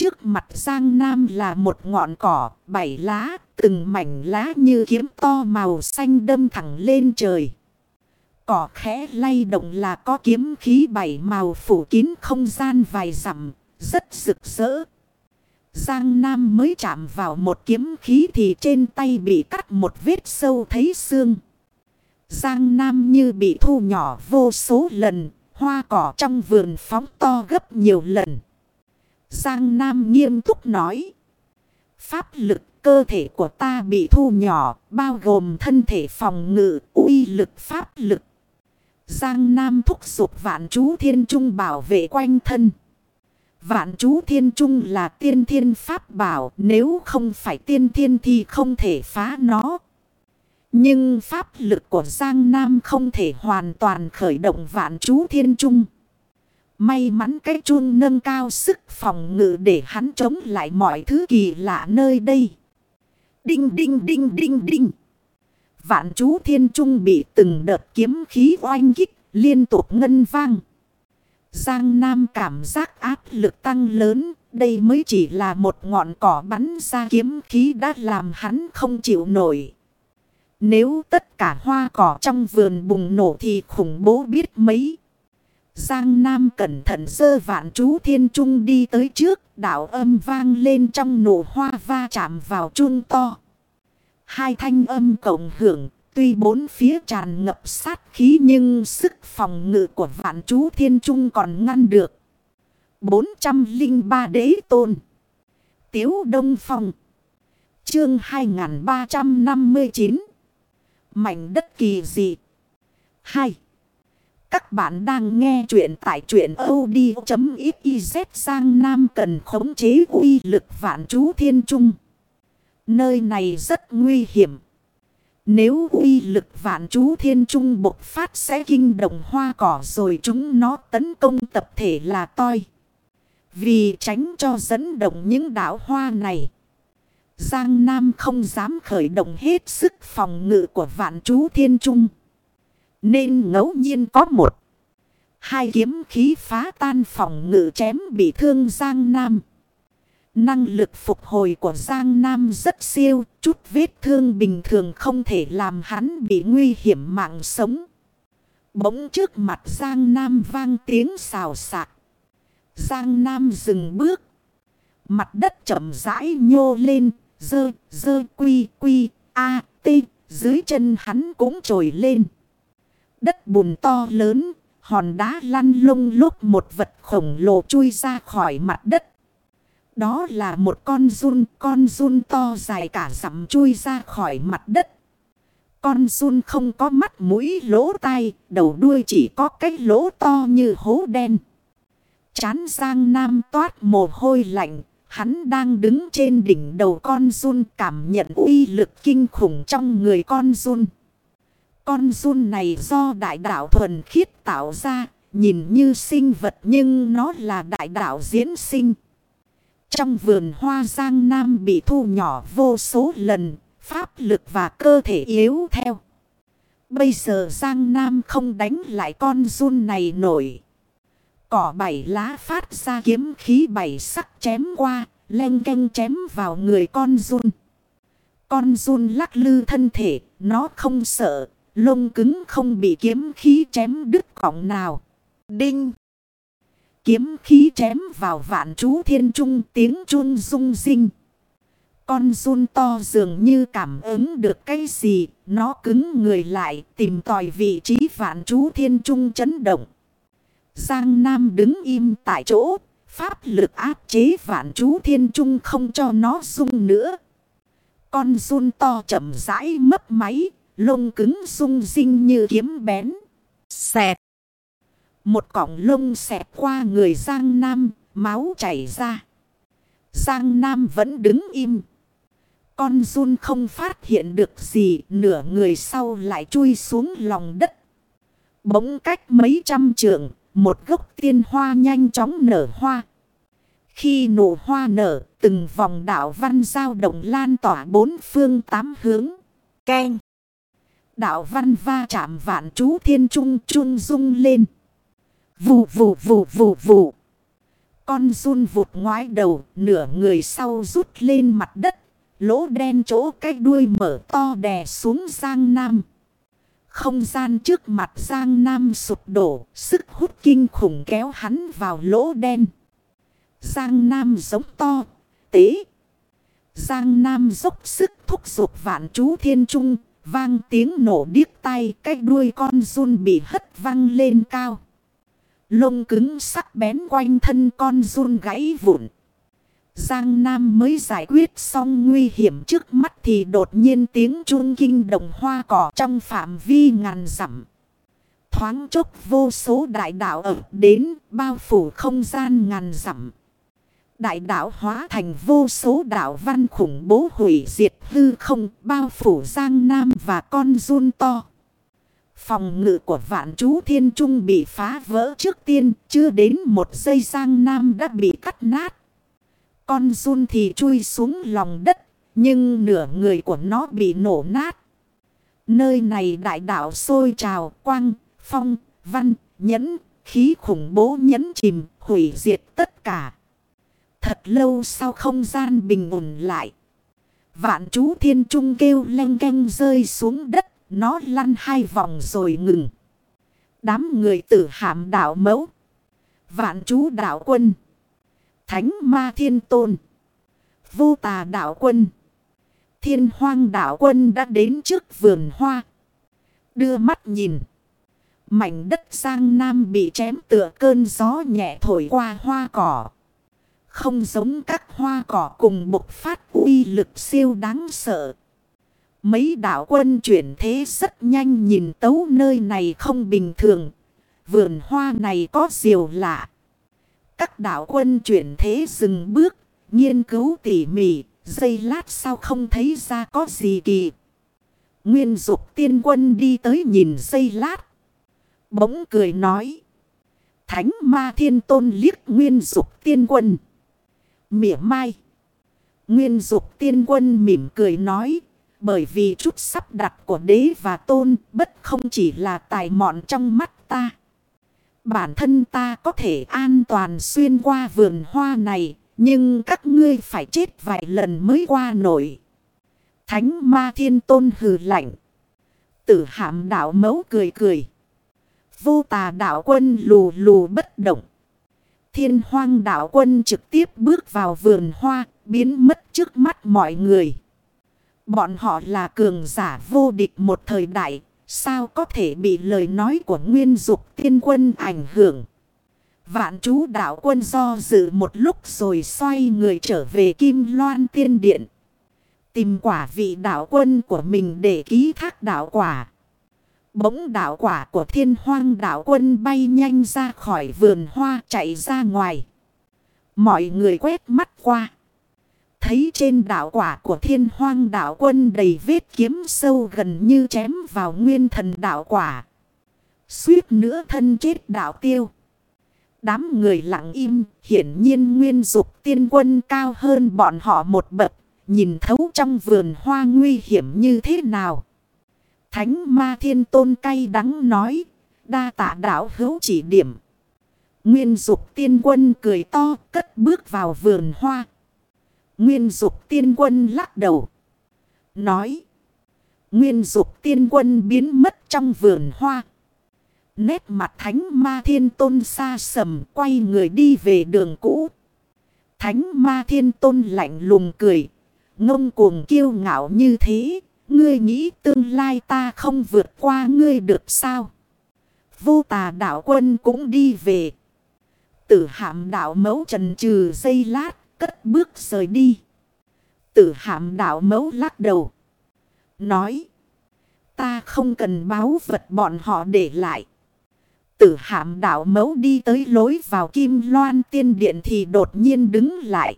Trước mặt Giang Nam là một ngọn cỏ, bảy lá, từng mảnh lá như kiếm to màu xanh đâm thẳng lên trời. Cỏ khẽ lay động là có kiếm khí bảy màu phủ kín không gian vài dặm, rất rực rỡ. Giang Nam mới chạm vào một kiếm khí thì trên tay bị cắt một vết sâu thấy xương. Giang Nam như bị thu nhỏ vô số lần, hoa cỏ trong vườn phóng to gấp nhiều lần. Giang Nam nghiêm túc nói. Pháp lực cơ thể của ta bị thu nhỏ, bao gồm thân thể phòng ngự, uy lực pháp lực. Giang Nam thúc giục vạn chú thiên trung bảo vệ quanh thân. Vạn chú thiên trung là tiên thiên pháp bảo, nếu không phải tiên thiên thì không thể phá nó. Nhưng pháp lực của Giang Nam không thể hoàn toàn khởi động vạn chú thiên trung. May mắn cái chun nâng cao sức phòng ngự để hắn chống lại mọi thứ kỳ lạ nơi đây. Đinh đinh đinh đinh đinh. Vạn chú thiên trung bị từng đợt kiếm khí oanh kích, liên tục ngân vang. Giang Nam cảm giác áp lực tăng lớn. Đây mới chỉ là một ngọn cỏ bắn ra kiếm khí đã làm hắn không chịu nổi. Nếu tất cả hoa cỏ trong vườn bùng nổ thì khủng bố biết mấy. Giang Nam cẩn thận sơ vạn chú thiên trung đi tới trước. Đảo âm vang lên trong nổ hoa va chạm vào chun to. Hai thanh âm cộng hưởng. Tuy bốn phía tràn ngập sát khí nhưng sức phòng ngự của vạn chú thiên trung còn ngăn được. 403 đế tôn. Tiếu Đông Phong. Chương 2359. Mảnh đất kỳ dị. 2. Các bạn đang nghe chuyện tại truyện od.xyz sang Nam cần khống chế uy lực vạn chú thiên trung. Nơi này rất nguy hiểm. Nếu uy lực vạn chú thiên trung bộc phát sẽ kinh động hoa cỏ rồi chúng nó tấn công tập thể là toi. Vì tránh cho dẫn động những đảo hoa này. Giang Nam không dám khởi động hết sức phòng ngự của vạn chú thiên trung. Nên ngẫu nhiên có một. Hai kiếm khí phá tan phòng ngự chém bị thương Giang Nam. Năng lực phục hồi của Giang Nam rất siêu, chút vết thương bình thường không thể làm hắn bị nguy hiểm mạng sống. Bỗng trước mặt Giang Nam vang tiếng xào xạc. Giang Nam dừng bước. Mặt đất chậm rãi nhô lên, dơ, dơ quy, quy, a, t, dưới chân hắn cũng trồi lên. Đất bùn to lớn, hòn đá lăn lông lốt một vật khổng lồ chui ra khỏi mặt đất. Đó là một con run, con run to dài cả dặm chui ra khỏi mặt đất. Con run không có mắt mũi lỗ tai, đầu đuôi chỉ có cái lỗ to như hố đen. Chán Giang Nam toát mồ hôi lạnh, hắn đang đứng trên đỉnh đầu con run cảm nhận uy lực kinh khủng trong người con run. Con run này do đại đạo thuần khiết tạo ra, nhìn như sinh vật nhưng nó là đại đạo diễn sinh. Trong vườn hoa Giang Nam bị thu nhỏ vô số lần, pháp lực và cơ thể yếu theo. Bây giờ Giang Nam không đánh lại con run này nổi. Cỏ bảy lá phát ra kiếm khí bảy sắc chém qua, len canh chém vào người con run. Con run lắc lư thân thể, nó không sợ, lông cứng không bị kiếm khí chém đứt cọng nào. Đinh! Kiếm khí chém vào vạn chú thiên trung tiếng chun rung rinh. Con run to dường như cảm ứng được cái gì, nó cứng người lại tìm tòi vị trí vạn chú thiên trung chấn động. Giang Nam đứng im tại chỗ, pháp lực áp chế vạn chú thiên trung không cho nó rung nữa. Con run to chậm rãi mấp máy, lông cứng sung dinh như kiếm bén. Xẹt. Một cọng lông xẹt qua người Giang Nam, máu chảy ra. Giang Nam vẫn đứng im. Con run không phát hiện được gì, nửa người sau lại chui xuống lòng đất. Bỗng cách mấy trăm trượng, một gốc tiên hoa nhanh chóng nở hoa. Khi nụ hoa nở, từng vòng đạo văn giao động lan tỏa bốn phương tám hướng. Keng! Đạo văn va chạm vạn chú thiên trung trung rung lên. Vù vù vù vù vù. Con run vụt ngoái đầu, nửa người sau rút lên mặt đất. Lỗ đen chỗ cái đuôi mở to đè xuống Giang Nam. Không gian trước mặt Giang Nam sụp đổ, sức hút kinh khủng kéo hắn vào lỗ đen. Giang Nam giống to, tế. Giang Nam dốc sức thúc giục vạn chú thiên trung, vang tiếng nổ điếc tay, cái đuôi con run bị hất văng lên cao. Lông cứng sắc bén quanh thân con run gãy vụn. Giang Nam mới giải quyết xong nguy hiểm trước mắt thì đột nhiên tiếng chuông kinh đồng hoa cỏ trong phạm vi ngàn dặm. Thoáng chốc vô số đại đạo ập đến bao phủ không gian ngàn dặm. Đại đạo hóa thành vô số đạo văn khủng bố hủy diệt hư không bao phủ Giang Nam và con run to. Phòng ngự của vạn chú thiên trung bị phá vỡ trước tiên, chưa đến một giây Giang Nam đã bị cắt nát. Con run thì chui xuống lòng đất, nhưng nửa người của nó bị nổ nát. Nơi này đại đạo sôi trào, quang, phong, văn, nhẫn, khí khủng bố nhẫn chìm, hủy diệt tất cả. Thật lâu sau không gian bình ổn lại. Vạn chú thiên trung kêu len canh rơi xuống đất. Nó lăn hai vòng rồi ngừng. Đám người tử hàm đạo mẫu. Vạn chú đạo quân. Thánh ma thiên tôn. Vô tà đạo quân. Thiên hoang đạo quân đã đến trước vườn hoa. Đưa mắt nhìn. Mảnh đất sang nam bị chém tựa cơn gió nhẹ thổi qua hoa cỏ. Không giống các hoa cỏ cùng bộc phát uy lực siêu đáng sợ. Mấy đạo quân chuyển thế rất nhanh nhìn tấu nơi này không bình thường. Vườn hoa này có diều lạ. Các đạo quân chuyển thế dừng bước, nghiên cứu tỉ mỉ, giây lát sau không thấy ra có gì kỳ. Nguyên dục tiên quân đi tới nhìn giây lát. Bỗng cười nói. Thánh ma thiên tôn liếc nguyên dục tiên quân. Mỉa mai. Nguyên dục tiên quân mỉm cười nói. Bởi vì chút sắp đặt của đế và tôn bất không chỉ là tài mọn trong mắt ta. Bản thân ta có thể an toàn xuyên qua vườn hoa này. Nhưng các ngươi phải chết vài lần mới qua nổi. Thánh ma thiên tôn hừ lạnh. Tử hàm đạo mấu cười cười. Vô tà đạo quân lù lù bất động. Thiên hoang đạo quân trực tiếp bước vào vườn hoa, biến mất trước mắt mọi người. Bọn họ là cường giả vô địch một thời đại, sao có thể bị lời nói của nguyên dục tiên quân ảnh hưởng. Vạn chú đạo quân do dự một lúc rồi xoay người trở về Kim Loan Tiên Điện. Tìm quả vị đạo quân của mình để ký thác đạo quả. Bỗng đạo quả của thiên hoang đạo quân bay nhanh ra khỏi vườn hoa chạy ra ngoài. Mọi người quét mắt qua. Thấy trên đạo quả của thiên hoang đạo quân đầy vết kiếm sâu gần như chém vào nguyên thần đạo quả. Suýt nữa thân chết đạo tiêu. Đám người lặng im, hiển nhiên nguyên dục tiên quân cao hơn bọn họ một bậc, nhìn thấu trong vườn hoa nguy hiểm như thế nào. Thánh ma thiên tôn cay đắng nói, đa tạ đạo hữu chỉ điểm. Nguyên dục tiên quân cười to, cất bước vào vườn hoa. Nguyên dục tiên quân lắc đầu. Nói. Nguyên dục tiên quân biến mất trong vườn hoa. Nét mặt thánh ma thiên tôn xa sầm quay người đi về đường cũ. Thánh ma thiên tôn lạnh lùng cười. Ngông cuồng kiêu ngạo như thế. Ngươi nghĩ tương lai ta không vượt qua ngươi được sao? Vô tà đạo quân cũng đi về. Tử hạm đạo mẫu trần trừ dây lát, cất bước rời đi. Tử hạm đạo mẫu lắc đầu. Nói. Ta không cần báo vật bọn họ để lại. Tử hạm đạo mẫu đi tới lối vào kim loan tiên điện thì đột nhiên đứng lại.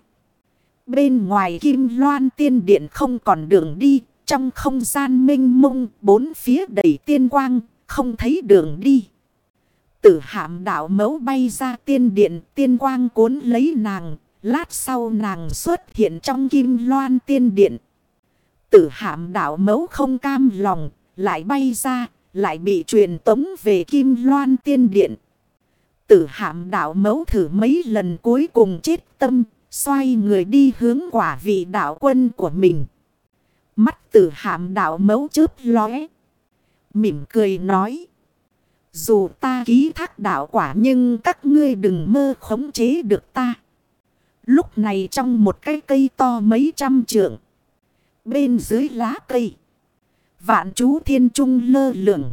Bên ngoài kim loan tiên điện không còn đường đi. Trong không gian minh mông bốn phía đầy tiên quang không thấy đường đi. Tử hạm đạo mẫu bay ra tiên điện, tiên quang cuốn lấy nàng, lát sau nàng xuất hiện trong kim loan tiên điện. Tử hạm đạo mẫu không cam lòng, lại bay ra, lại bị truyền tống về kim loan tiên điện. Tử hạm đạo mẫu thử mấy lần cuối cùng chết tâm, xoay người đi hướng quả vị đạo quân của mình. Mắt tử hạm đạo mấu chớp lóe. Mỉm cười nói. Dù ta ký thác đạo quả nhưng các ngươi đừng mơ khống chế được ta. Lúc này trong một cái cây to mấy trăm trượng. Bên dưới lá cây. Vạn chú thiên trung lơ lửng.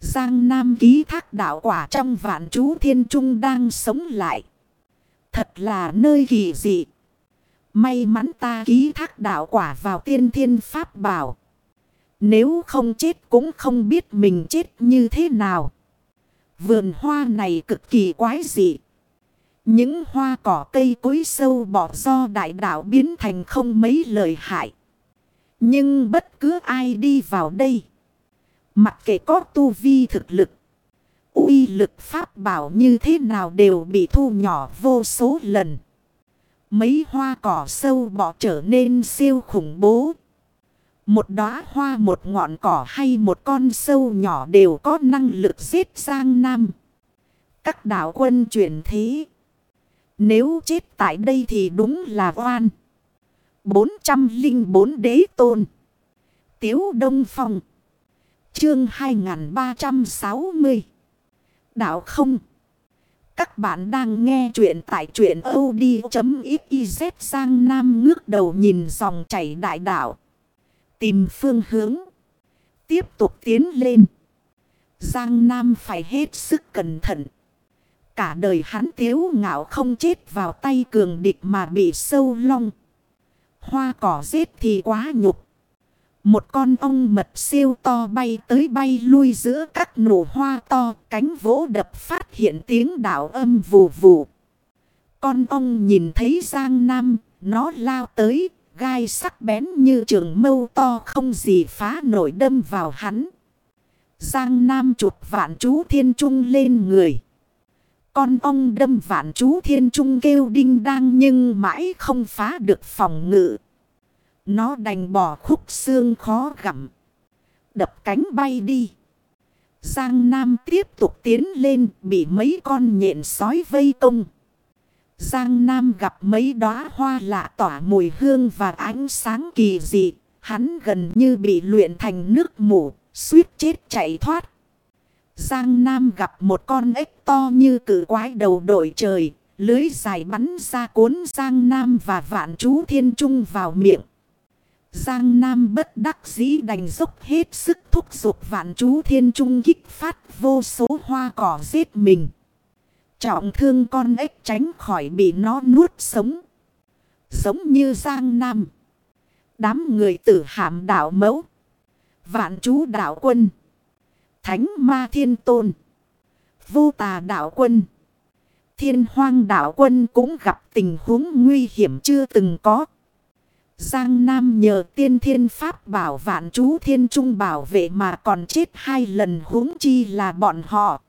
Giang Nam ký thác đạo quả trong vạn chú thiên trung đang sống lại. Thật là nơi kỳ dị. May mắn ta ký thác đạo quả vào tiên thiên pháp bảo. Nếu không chết cũng không biết mình chết như thế nào. Vườn hoa này cực kỳ quái dị. Những hoa cỏ cây cối sâu bọ do đại đạo biến thành không mấy lời hại. Nhưng bất cứ ai đi vào đây. Mặc kệ có tu vi thực lực. uy lực pháp bảo như thế nào đều bị thu nhỏ vô số lần. Mấy hoa cỏ sâu bọ trở nên siêu khủng bố. Một đóa hoa, một ngọn cỏ hay một con sâu nhỏ đều có năng lực giết sang Nam. Các đạo quân chuyển thế. Nếu chết tại đây thì đúng là oan. 404 đế tôn. Tiếu Đông Phong. Chương 2360. Đạo không. Các bạn đang nghe chuyện tại truyện od.xyz sang Nam ngước đầu nhìn dòng chảy đại đạo. Tìm phương hướng. Tiếp tục tiến lên. Giang Nam phải hết sức cẩn thận. Cả đời hắn tiếu ngạo không chết vào tay cường địch mà bị sâu long. Hoa cỏ giết thì quá nhục. Một con ong mật siêu to bay tới bay lui giữa các nổ hoa to, cánh vỗ đập phát hiện tiếng đảo âm vù vù. Con ong nhìn thấy Giang Nam, nó lao tới, gai sắc bén như trường mâu to không gì phá nổi đâm vào hắn. Giang Nam chụp vạn chú thiên trung lên người. Con ong đâm vạn chú thiên trung kêu đinh đang nhưng mãi không phá được phòng ngự. Nó đành bỏ khúc xương khó gặm. Đập cánh bay đi. Giang Nam tiếp tục tiến lên bị mấy con nhện sói vây công. Giang Nam gặp mấy đóa hoa lạ tỏa mùi hương và ánh sáng kỳ dị. Hắn gần như bị luyện thành nước mủ, suýt chết chạy thoát. Giang Nam gặp một con ếch to như cử quái đầu đội trời, lưới dài bắn ra cuốn Giang Nam và vạn chú thiên trung vào miệng. Giang Nam bất đắc dĩ đành dốc hết sức thúc giục vạn chú thiên trung kích phát vô số hoa cỏ giết mình. Trọng thương con ếch tránh khỏi bị nó nuốt sống. Giống như Giang Nam. Đám người tử hàm đảo mẫu. Vạn chú đảo quân. Thánh ma thiên tôn. Vô tà đảo quân. Thiên hoang đảo quân cũng gặp tình huống nguy hiểm chưa từng có. Giang Nam nhờ tiên thiên pháp bảo vạn chú thiên trung bảo vệ mà còn chết hai lần huống chi là bọn họ.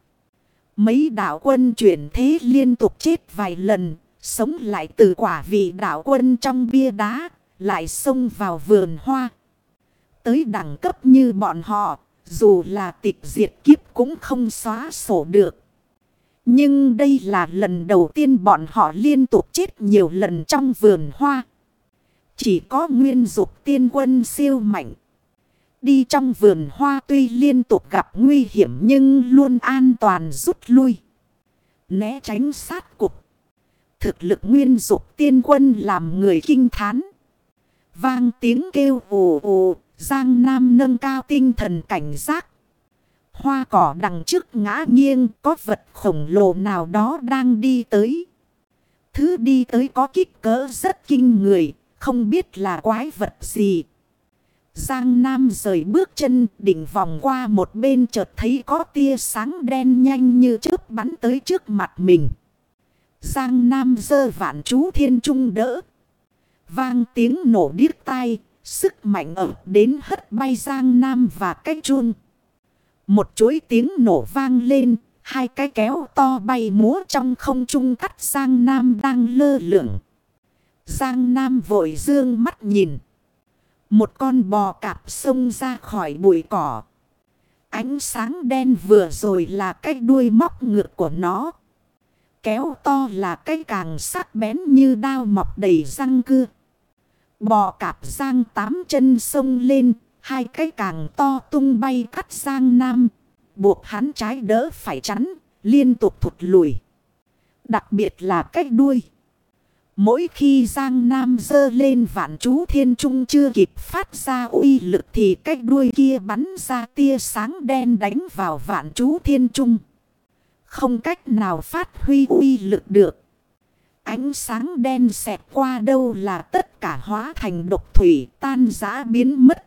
Mấy đạo quân chuyển thế liên tục chết vài lần, sống lại từ quả vị đạo quân trong bia đá, lại xông vào vườn hoa. Tới đẳng cấp như bọn họ, dù là tịch diệt kiếp cũng không xóa sổ được. Nhưng đây là lần đầu tiên bọn họ liên tục chết nhiều lần trong vườn hoa. Chỉ có nguyên dục tiên quân siêu mạnh. Đi trong vườn hoa tuy liên tục gặp nguy hiểm nhưng luôn an toàn rút lui. Né tránh sát cục. Thực lực nguyên dục tiên quân làm người kinh thán. Vang tiếng kêu ồ ồ, Giang Nam nâng cao tinh thần cảnh giác. Hoa cỏ đằng trước ngã nghiêng, có vật khổng lồ nào đó đang đi tới. Thứ đi tới có kích cỡ rất kinh người, không biết là quái vật gì. Giang Nam rời bước chân đỉnh vòng qua một bên chợt thấy có tia sáng đen nhanh như chớp bắn tới trước mặt mình. Giang Nam dơ vạn chú thiên trung đỡ. Vang tiếng nổ điếc tai, sức mạnh ập đến hất bay Giang Nam và cái chuông. Một chuỗi tiếng nổ vang lên, Hai cái kéo to bay múa trong không trung cắt Giang Nam đang lơ lửng. Giang Nam vội dương mắt nhìn. Một con bò cạp xông ra khỏi bụi cỏ. Ánh sáng đen vừa rồi là cái đuôi móc ngược của nó. Kéo to là cái càng sắc bén như đao mọc đầy răng cưa. Bò cạp giang tám chân sông lên. Hai cái càng to tung bay cắt giang nam. Buộc hắn trái đỡ phải chắn. Liên tục thụt lùi. Đặc biệt là cái đuôi. Mỗi khi Giang Nam dơ lên vạn chú thiên trung chưa kịp phát ra uy lực thì cái đuôi kia bắn ra tia sáng đen đánh vào vạn chú thiên trung. Không cách nào phát huy uy lực được. Ánh sáng đen xẹt qua đâu là tất cả hóa thành độc thủy tan giã biến mất.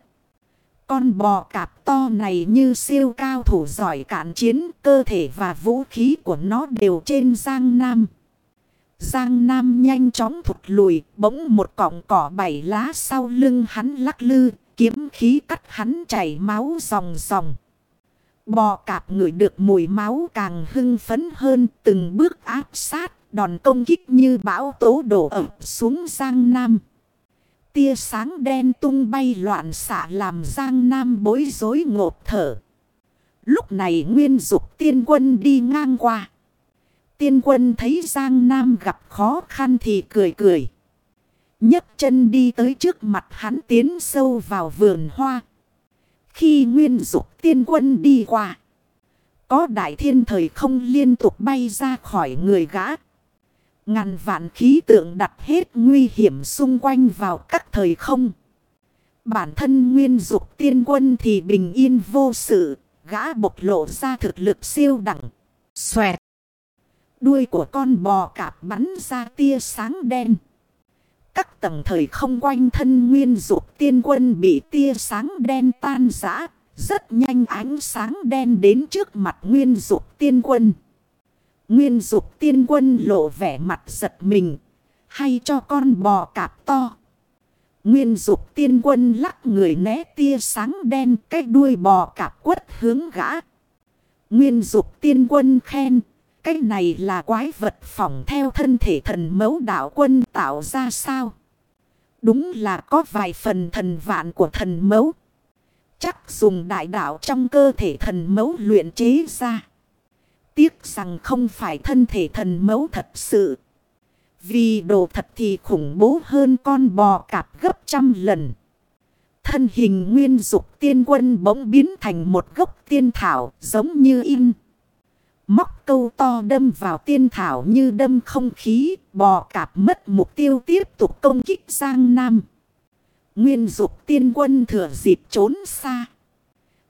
Con bò cạp to này như siêu cao thủ giỏi cản chiến, cơ thể và vũ khí của nó đều trên Giang Nam. Giang Nam nhanh chóng thụt lùi, bỗng một cọng cỏ bảy lá sau lưng hắn lắc lư, kiếm khí cắt hắn chảy máu ròng ròng. Bò cạp ngửi được mùi máu càng hưng phấn hơn, từng bước áp sát, đòn công kích như bão tố đổ ập xuống Giang Nam. Tia sáng đen tung bay loạn xạ làm Giang Nam bối rối ngộp thở. Lúc này nguyên dục tiên quân đi ngang qua. Tiên quân thấy Giang Nam gặp khó khăn thì cười cười. nhấc chân đi tới trước mặt hắn tiến sâu vào vườn hoa. Khi nguyên dục tiên quân đi qua. Có đại thiên thời không liên tục bay ra khỏi người gã. Ngàn vạn khí tượng đặt hết nguy hiểm xung quanh vào các thời không. Bản thân nguyên dục tiên quân thì bình yên vô sự. Gã bộc lộ ra thực lực siêu đẳng. Xoẹt. Đuôi của con bò cạp bắn ra tia sáng đen. Các tầng thời không quanh thân nguyên dục tiên quân bị tia sáng đen tan rã. Rất nhanh ánh sáng đen đến trước mặt nguyên dục tiên quân. Nguyên dục tiên quân lộ vẻ mặt giật mình. Hay cho con bò cạp to. Nguyên dục tiên quân lắc người né tia sáng đen, cái đuôi bò cạp quất hướng gã. Nguyên dục tiên quân khen. Cái này là quái vật phỏng theo thân thể thần mẫu đạo quân tạo ra sao? Đúng là có vài phần thần vạn của thần mẫu. Chắc dùng đại đạo trong cơ thể thần mẫu luyện chế ra. Tiếc rằng không phải thân thể thần mẫu thật sự. Vì đồ thật thì khủng bố hơn con bò cạp gấp trăm lần. Thân hình nguyên dục tiên quân bỗng biến thành một gốc tiên thảo giống như in. Móc câu to đâm vào tiên thảo như đâm không khí, bò cạp mất mục tiêu tiếp tục công kích Giang Nam. Nguyên dục tiên quân thừa dịp trốn xa.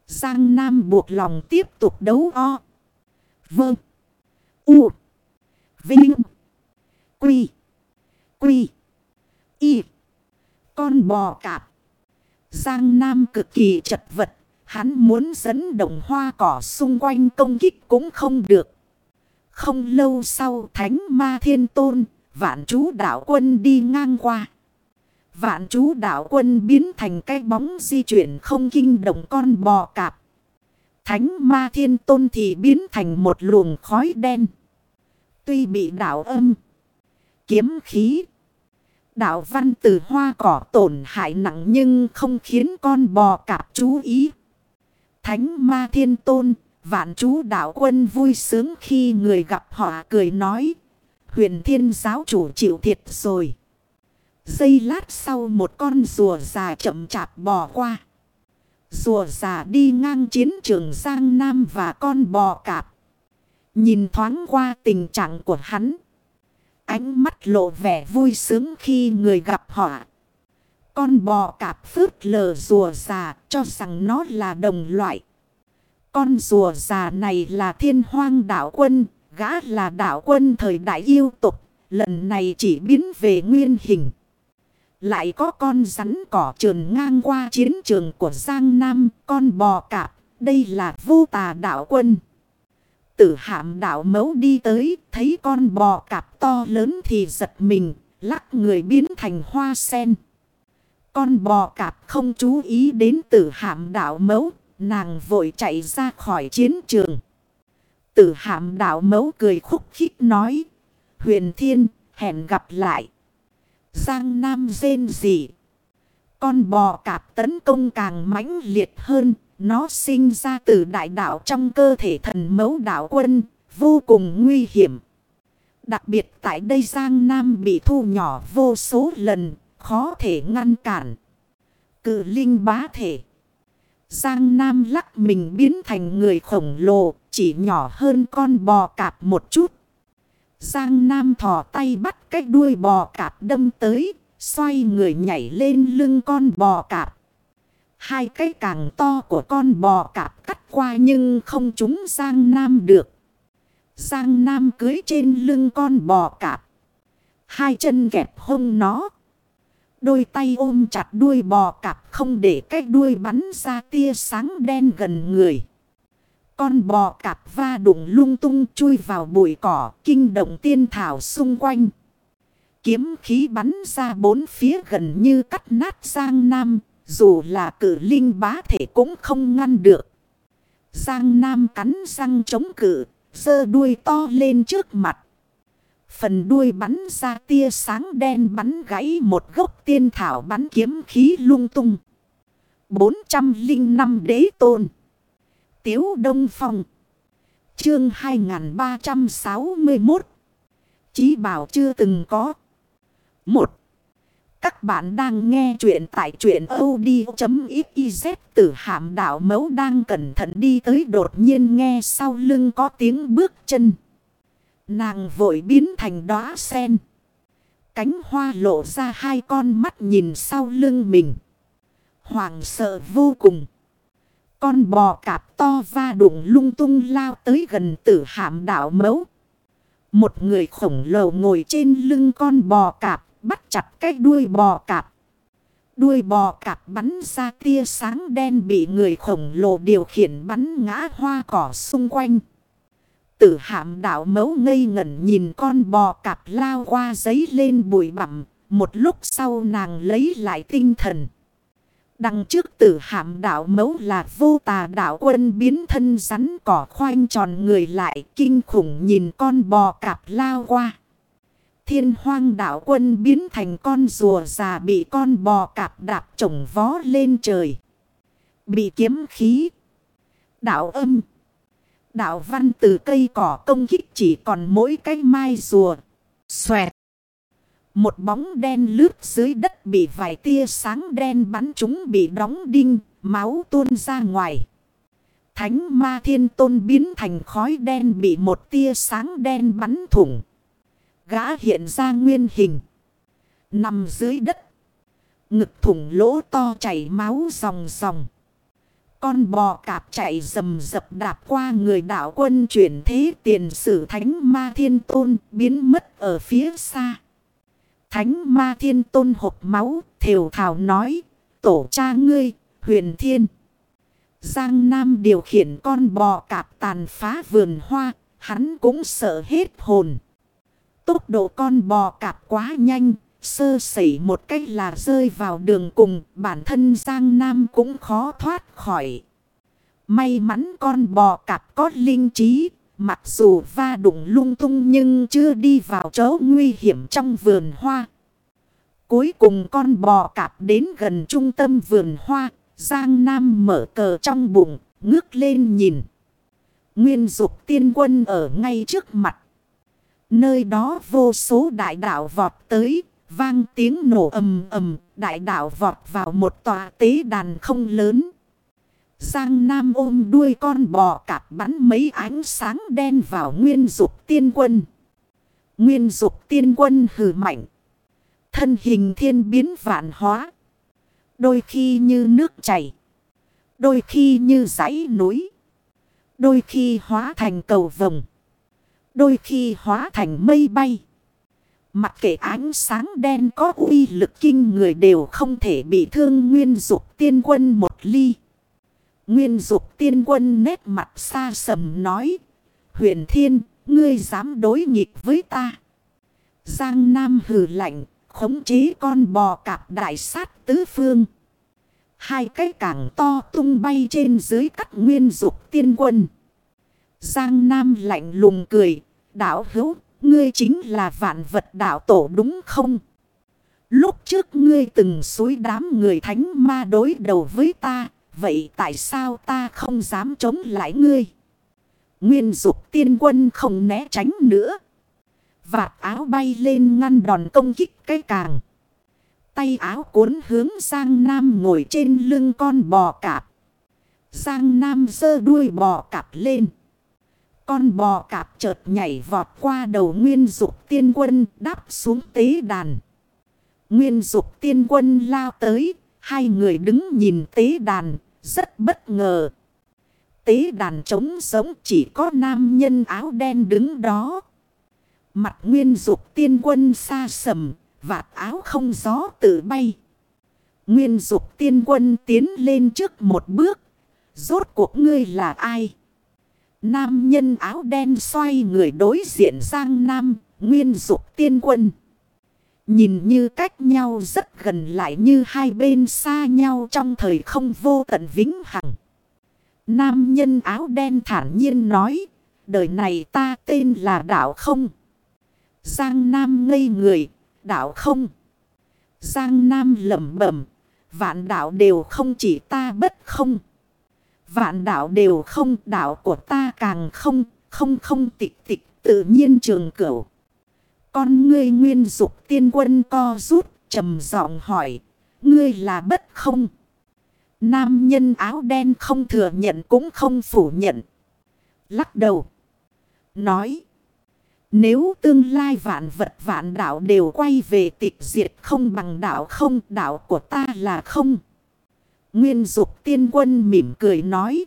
Giang Nam buộc lòng tiếp tục đấu o. Vâng. U. Vinh. Quy. Quy. Y. Con bò cạp. Giang Nam cực kỳ chật vật Hắn muốn dẫn đồng hoa cỏ xung quanh công kích cũng không được. Không lâu sau thánh ma thiên tôn, vạn chú đạo quân đi ngang qua. Vạn chú đạo quân biến thành cái bóng di chuyển không kinh động con bò cạp. Thánh ma thiên tôn thì biến thành một luồng khói đen. Tuy bị đạo âm, kiếm khí, đạo văn từ hoa cỏ tổn hại nặng nhưng không khiến con bò cạp chú ý. Thánh ma thiên tôn, vạn chú đạo quân vui sướng khi người gặp họ cười nói. Huyền thiên giáo chủ chịu thiệt rồi. Giây lát sau một con rùa già chậm chạp bò qua. Rùa già đi ngang chiến trường Giang Nam và con bò cạp. Nhìn thoáng qua tình trạng của hắn. Ánh mắt lộ vẻ vui sướng khi người gặp họ. Con bò cạp phước lờ rùa già cho rằng nó là đồng loại. Con rùa già này là thiên hoang đạo quân, gã là đạo quân thời đại yêu tục, lần này chỉ biến về nguyên hình. Lại có con rắn cỏ trườn ngang qua chiến trường của Giang Nam, con bò cạp, đây là vô tà đạo quân. Tử hạm đạo mấu đi tới, thấy con bò cạp to lớn thì giật mình, lắc người biến thành hoa sen. Con bò cạp không chú ý đến tử hạm đạo mấu, nàng vội chạy ra khỏi chiến trường. Tử hàm đạo mấu cười khúc khích nói. Huyền thiên hẹn gặp lại. Giang Nam rên gì. Con bò cạp tấn công càng mãnh liệt hơn. Nó sinh ra từ đại đạo trong cơ thể thần mấu đạo quân. Vô cùng nguy hiểm. Đặc biệt tại đây Giang Nam bị thu nhỏ vô số lần. Khó thể ngăn cản. Cự linh bá thể. Giang Nam lắc mình biến thành người khổng lồ. Chỉ nhỏ hơn con bò cạp một chút. Giang Nam thò tay bắt cái đuôi bò cạp đâm tới. Xoay người nhảy lên lưng con bò cạp. Hai cái càng to của con bò cạp cắt qua nhưng không trúng Giang Nam được. Giang Nam cưới trên lưng con bò cạp. Hai chân kẹp hông nó. Đôi tay ôm chặt đuôi bò cạp không để cái đuôi bắn ra tia sáng đen gần người. Con bò cạp va đụng lung tung chui vào bụi cỏ, kinh động tiên thảo xung quanh. Kiếm khí bắn ra bốn phía gần như cắt nát Giang Nam. Dù là cử linh bá thể cũng không ngăn được. Giang Nam cắn răng chống cự. Dơ đuôi to lên trước mặt. Phần đuôi bắn ra tia sáng đen bắn gãy một gốc tiên thảo bắn kiếm khí lung tung. 405 đế tôn. Tiếu Đông Phong. Chương 2361. Chí bảo chưa từng có. một Các bạn đang nghe chuyện tại chuyện od.xyz từ hàm đảo mấu đang cẩn thận đi tới đột nhiên nghe sau lưng có tiếng bước chân. Nàng vội biến thành đóa sen. Cánh hoa lộ ra hai con mắt nhìn sau lưng mình. Hoàng sợ vô cùng. Con bò cạp to va đụng lung tung lao tới gần tử hàm đảo mấu. Một người khổng lồ ngồi trên lưng con bò cạp, bắt chặt cái đuôi bò cạp. Đuôi bò cạp bắn ra tia sáng đen bị người khổng lồ điều khiển bắn ngã hoa cỏ xung quanh. Tử hạm đảo mấu ngây ngẩn nhìn con bò cạp lao qua giấy lên bụi bặm. Một lúc sau nàng lấy lại tinh thần. Đằng trước tử hạm đảo mấu là vô tà đảo quân biến thân rắn cỏ khoanh tròn người lại kinh khủng nhìn con bò cạp lao qua. Thiên hoang đảo quân biến thành con rùa già bị con bò cạp đạp trồng vó lên trời. Bị kiếm khí. Đảo âm đạo văn từ cây cỏ công kích chỉ còn mỗi cái mai rùa. Xoẹt. Một bóng đen lướt dưới đất bị vài tia sáng đen bắn chúng bị đóng đinh, máu tuôn ra ngoài. Thánh ma thiên tôn biến thành khói đen bị một tia sáng đen bắn thủng. Gã hiện ra nguyên hình. Nằm dưới đất. Ngực thủng lỗ to chảy máu ròng ròng. Con bò cạp chạy rầm rập đạp qua người đảo quân chuyển thế tiền sử thánh ma thiên tôn biến mất ở phía xa. Thánh ma thiên tôn hộp máu, thều thảo nói, tổ cha ngươi, huyền thiên. Giang Nam điều khiển con bò cạp tàn phá vườn hoa, hắn cũng sợ hết hồn. Tốc độ con bò cạp quá nhanh, sơ sẩy một cách là rơi vào đường cùng, bản thân Giang Nam cũng khó thoát khỏi. May mắn con bò cạp có linh trí, Mặc dù va đụng lung tung nhưng chưa đi vào chỗ nguy hiểm trong vườn hoa. Cuối cùng con bò cạp đến gần trung tâm vườn hoa. Giang Nam mở cờ trong bụng, ngước lên nhìn. Nguyên dục tiên quân ở ngay trước mặt. Nơi đó vô số đại đạo vọt tới, vang tiếng nổ ầm ầm, đại đạo vọt vào một tòa tế đàn không lớn. Giang Nam ôm đuôi con bò cạp bắn mấy ánh sáng đen vào nguyên dục tiên quân. Nguyên dục tiên quân hừ mạnh. Thân hình thiên biến vạn hóa. Đôi khi như nước chảy. Đôi khi như dãy núi. Đôi khi hóa thành cầu vồng. Đôi khi hóa thành mây bay. Mặc kệ ánh sáng đen có uy lực kinh người đều không thể bị thương nguyên dục tiên quân một ly. Nguyên dục tiên quân nét mặt xa sầm nói. Huyền thiên, ngươi dám đối nghịch với ta. Giang Nam hừ lạnh, khống chế con bò cạp đại sát tứ phương. Hai cái càng to tung bay trên dưới cắt nguyên dục tiên quân. Giang Nam lạnh lùng cười. đảo hữu, ngươi chính là vạn vật đạo tổ đúng không? Lúc trước ngươi từng suối đám người thánh ma đối đầu với ta. Vậy tại sao ta không dám chống lại ngươi? Nguyên dục tiên quân không né tránh nữa. Vạt áo bay lên ngăn đòn công kích cái càng. Tay áo cuốn hướng Giang Nam ngồi trên lưng con bò cạp. Giang Nam giơ đuôi bò cạp lên. Con bò cạp chợt nhảy vọt qua đầu nguyên dục tiên quân đáp xuống tế đàn. Nguyên dục tiên quân lao tới, hai người đứng nhìn tế đàn, rất bất ngờ. Tế đàn trống sống chỉ có nam nhân áo đen đứng đó. Mặt nguyên dục tiên quân xa sầm, vạt áo không gió tự bay. Nguyên dục tiên quân tiến lên trước một bước. Rốt cuộc ngươi là ai? Nam nhân áo đen xoay người đối diện Giang Nam, nguyên dục tiên quân. Nhìn như cách nhau rất gần lại như hai bên xa nhau trong thời không vô tận vĩnh hằng. Nam nhân áo đen thản nhiên nói, đời này ta tên là Đạo Không. Giang Nam ngây người, Đạo Không. Giang Nam lẩm bẩm, vạn đạo đều không chỉ ta bất không. Vạn đạo đều không, đạo của ta càng không, không không tịch tịch, tự nhiên trường cửu. Con ngươi nguyên dục tiên quân co rút, trầm giọng hỏi, ngươi là bất không? Nam nhân áo đen không thừa nhận cũng không phủ nhận. Lắc đầu. Nói. Nếu tương lai vạn vật vạn đạo đều quay về tịch diệt không bằng đạo không đạo của ta là không. Nguyên dục tiên quân mỉm cười nói.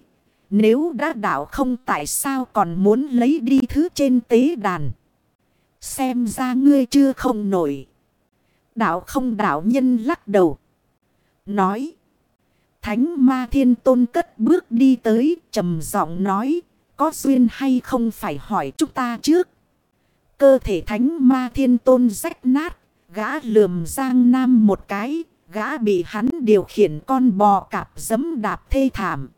Nếu đã đạo không tại sao còn muốn lấy đi thứ trên tế đàn. Xem ra ngươi chưa không nổi. Đạo không đạo nhân lắc đầu. Nói. Thánh ma thiên tôn cất bước đi tới, trầm giọng nói. Có duyên hay không phải hỏi chúng ta trước. Cơ thể thánh ma thiên tôn rách nát. Gã lườm giang nam một cái. Gã bị hắn điều khiển con bò cạp dấm đạp thê thảm.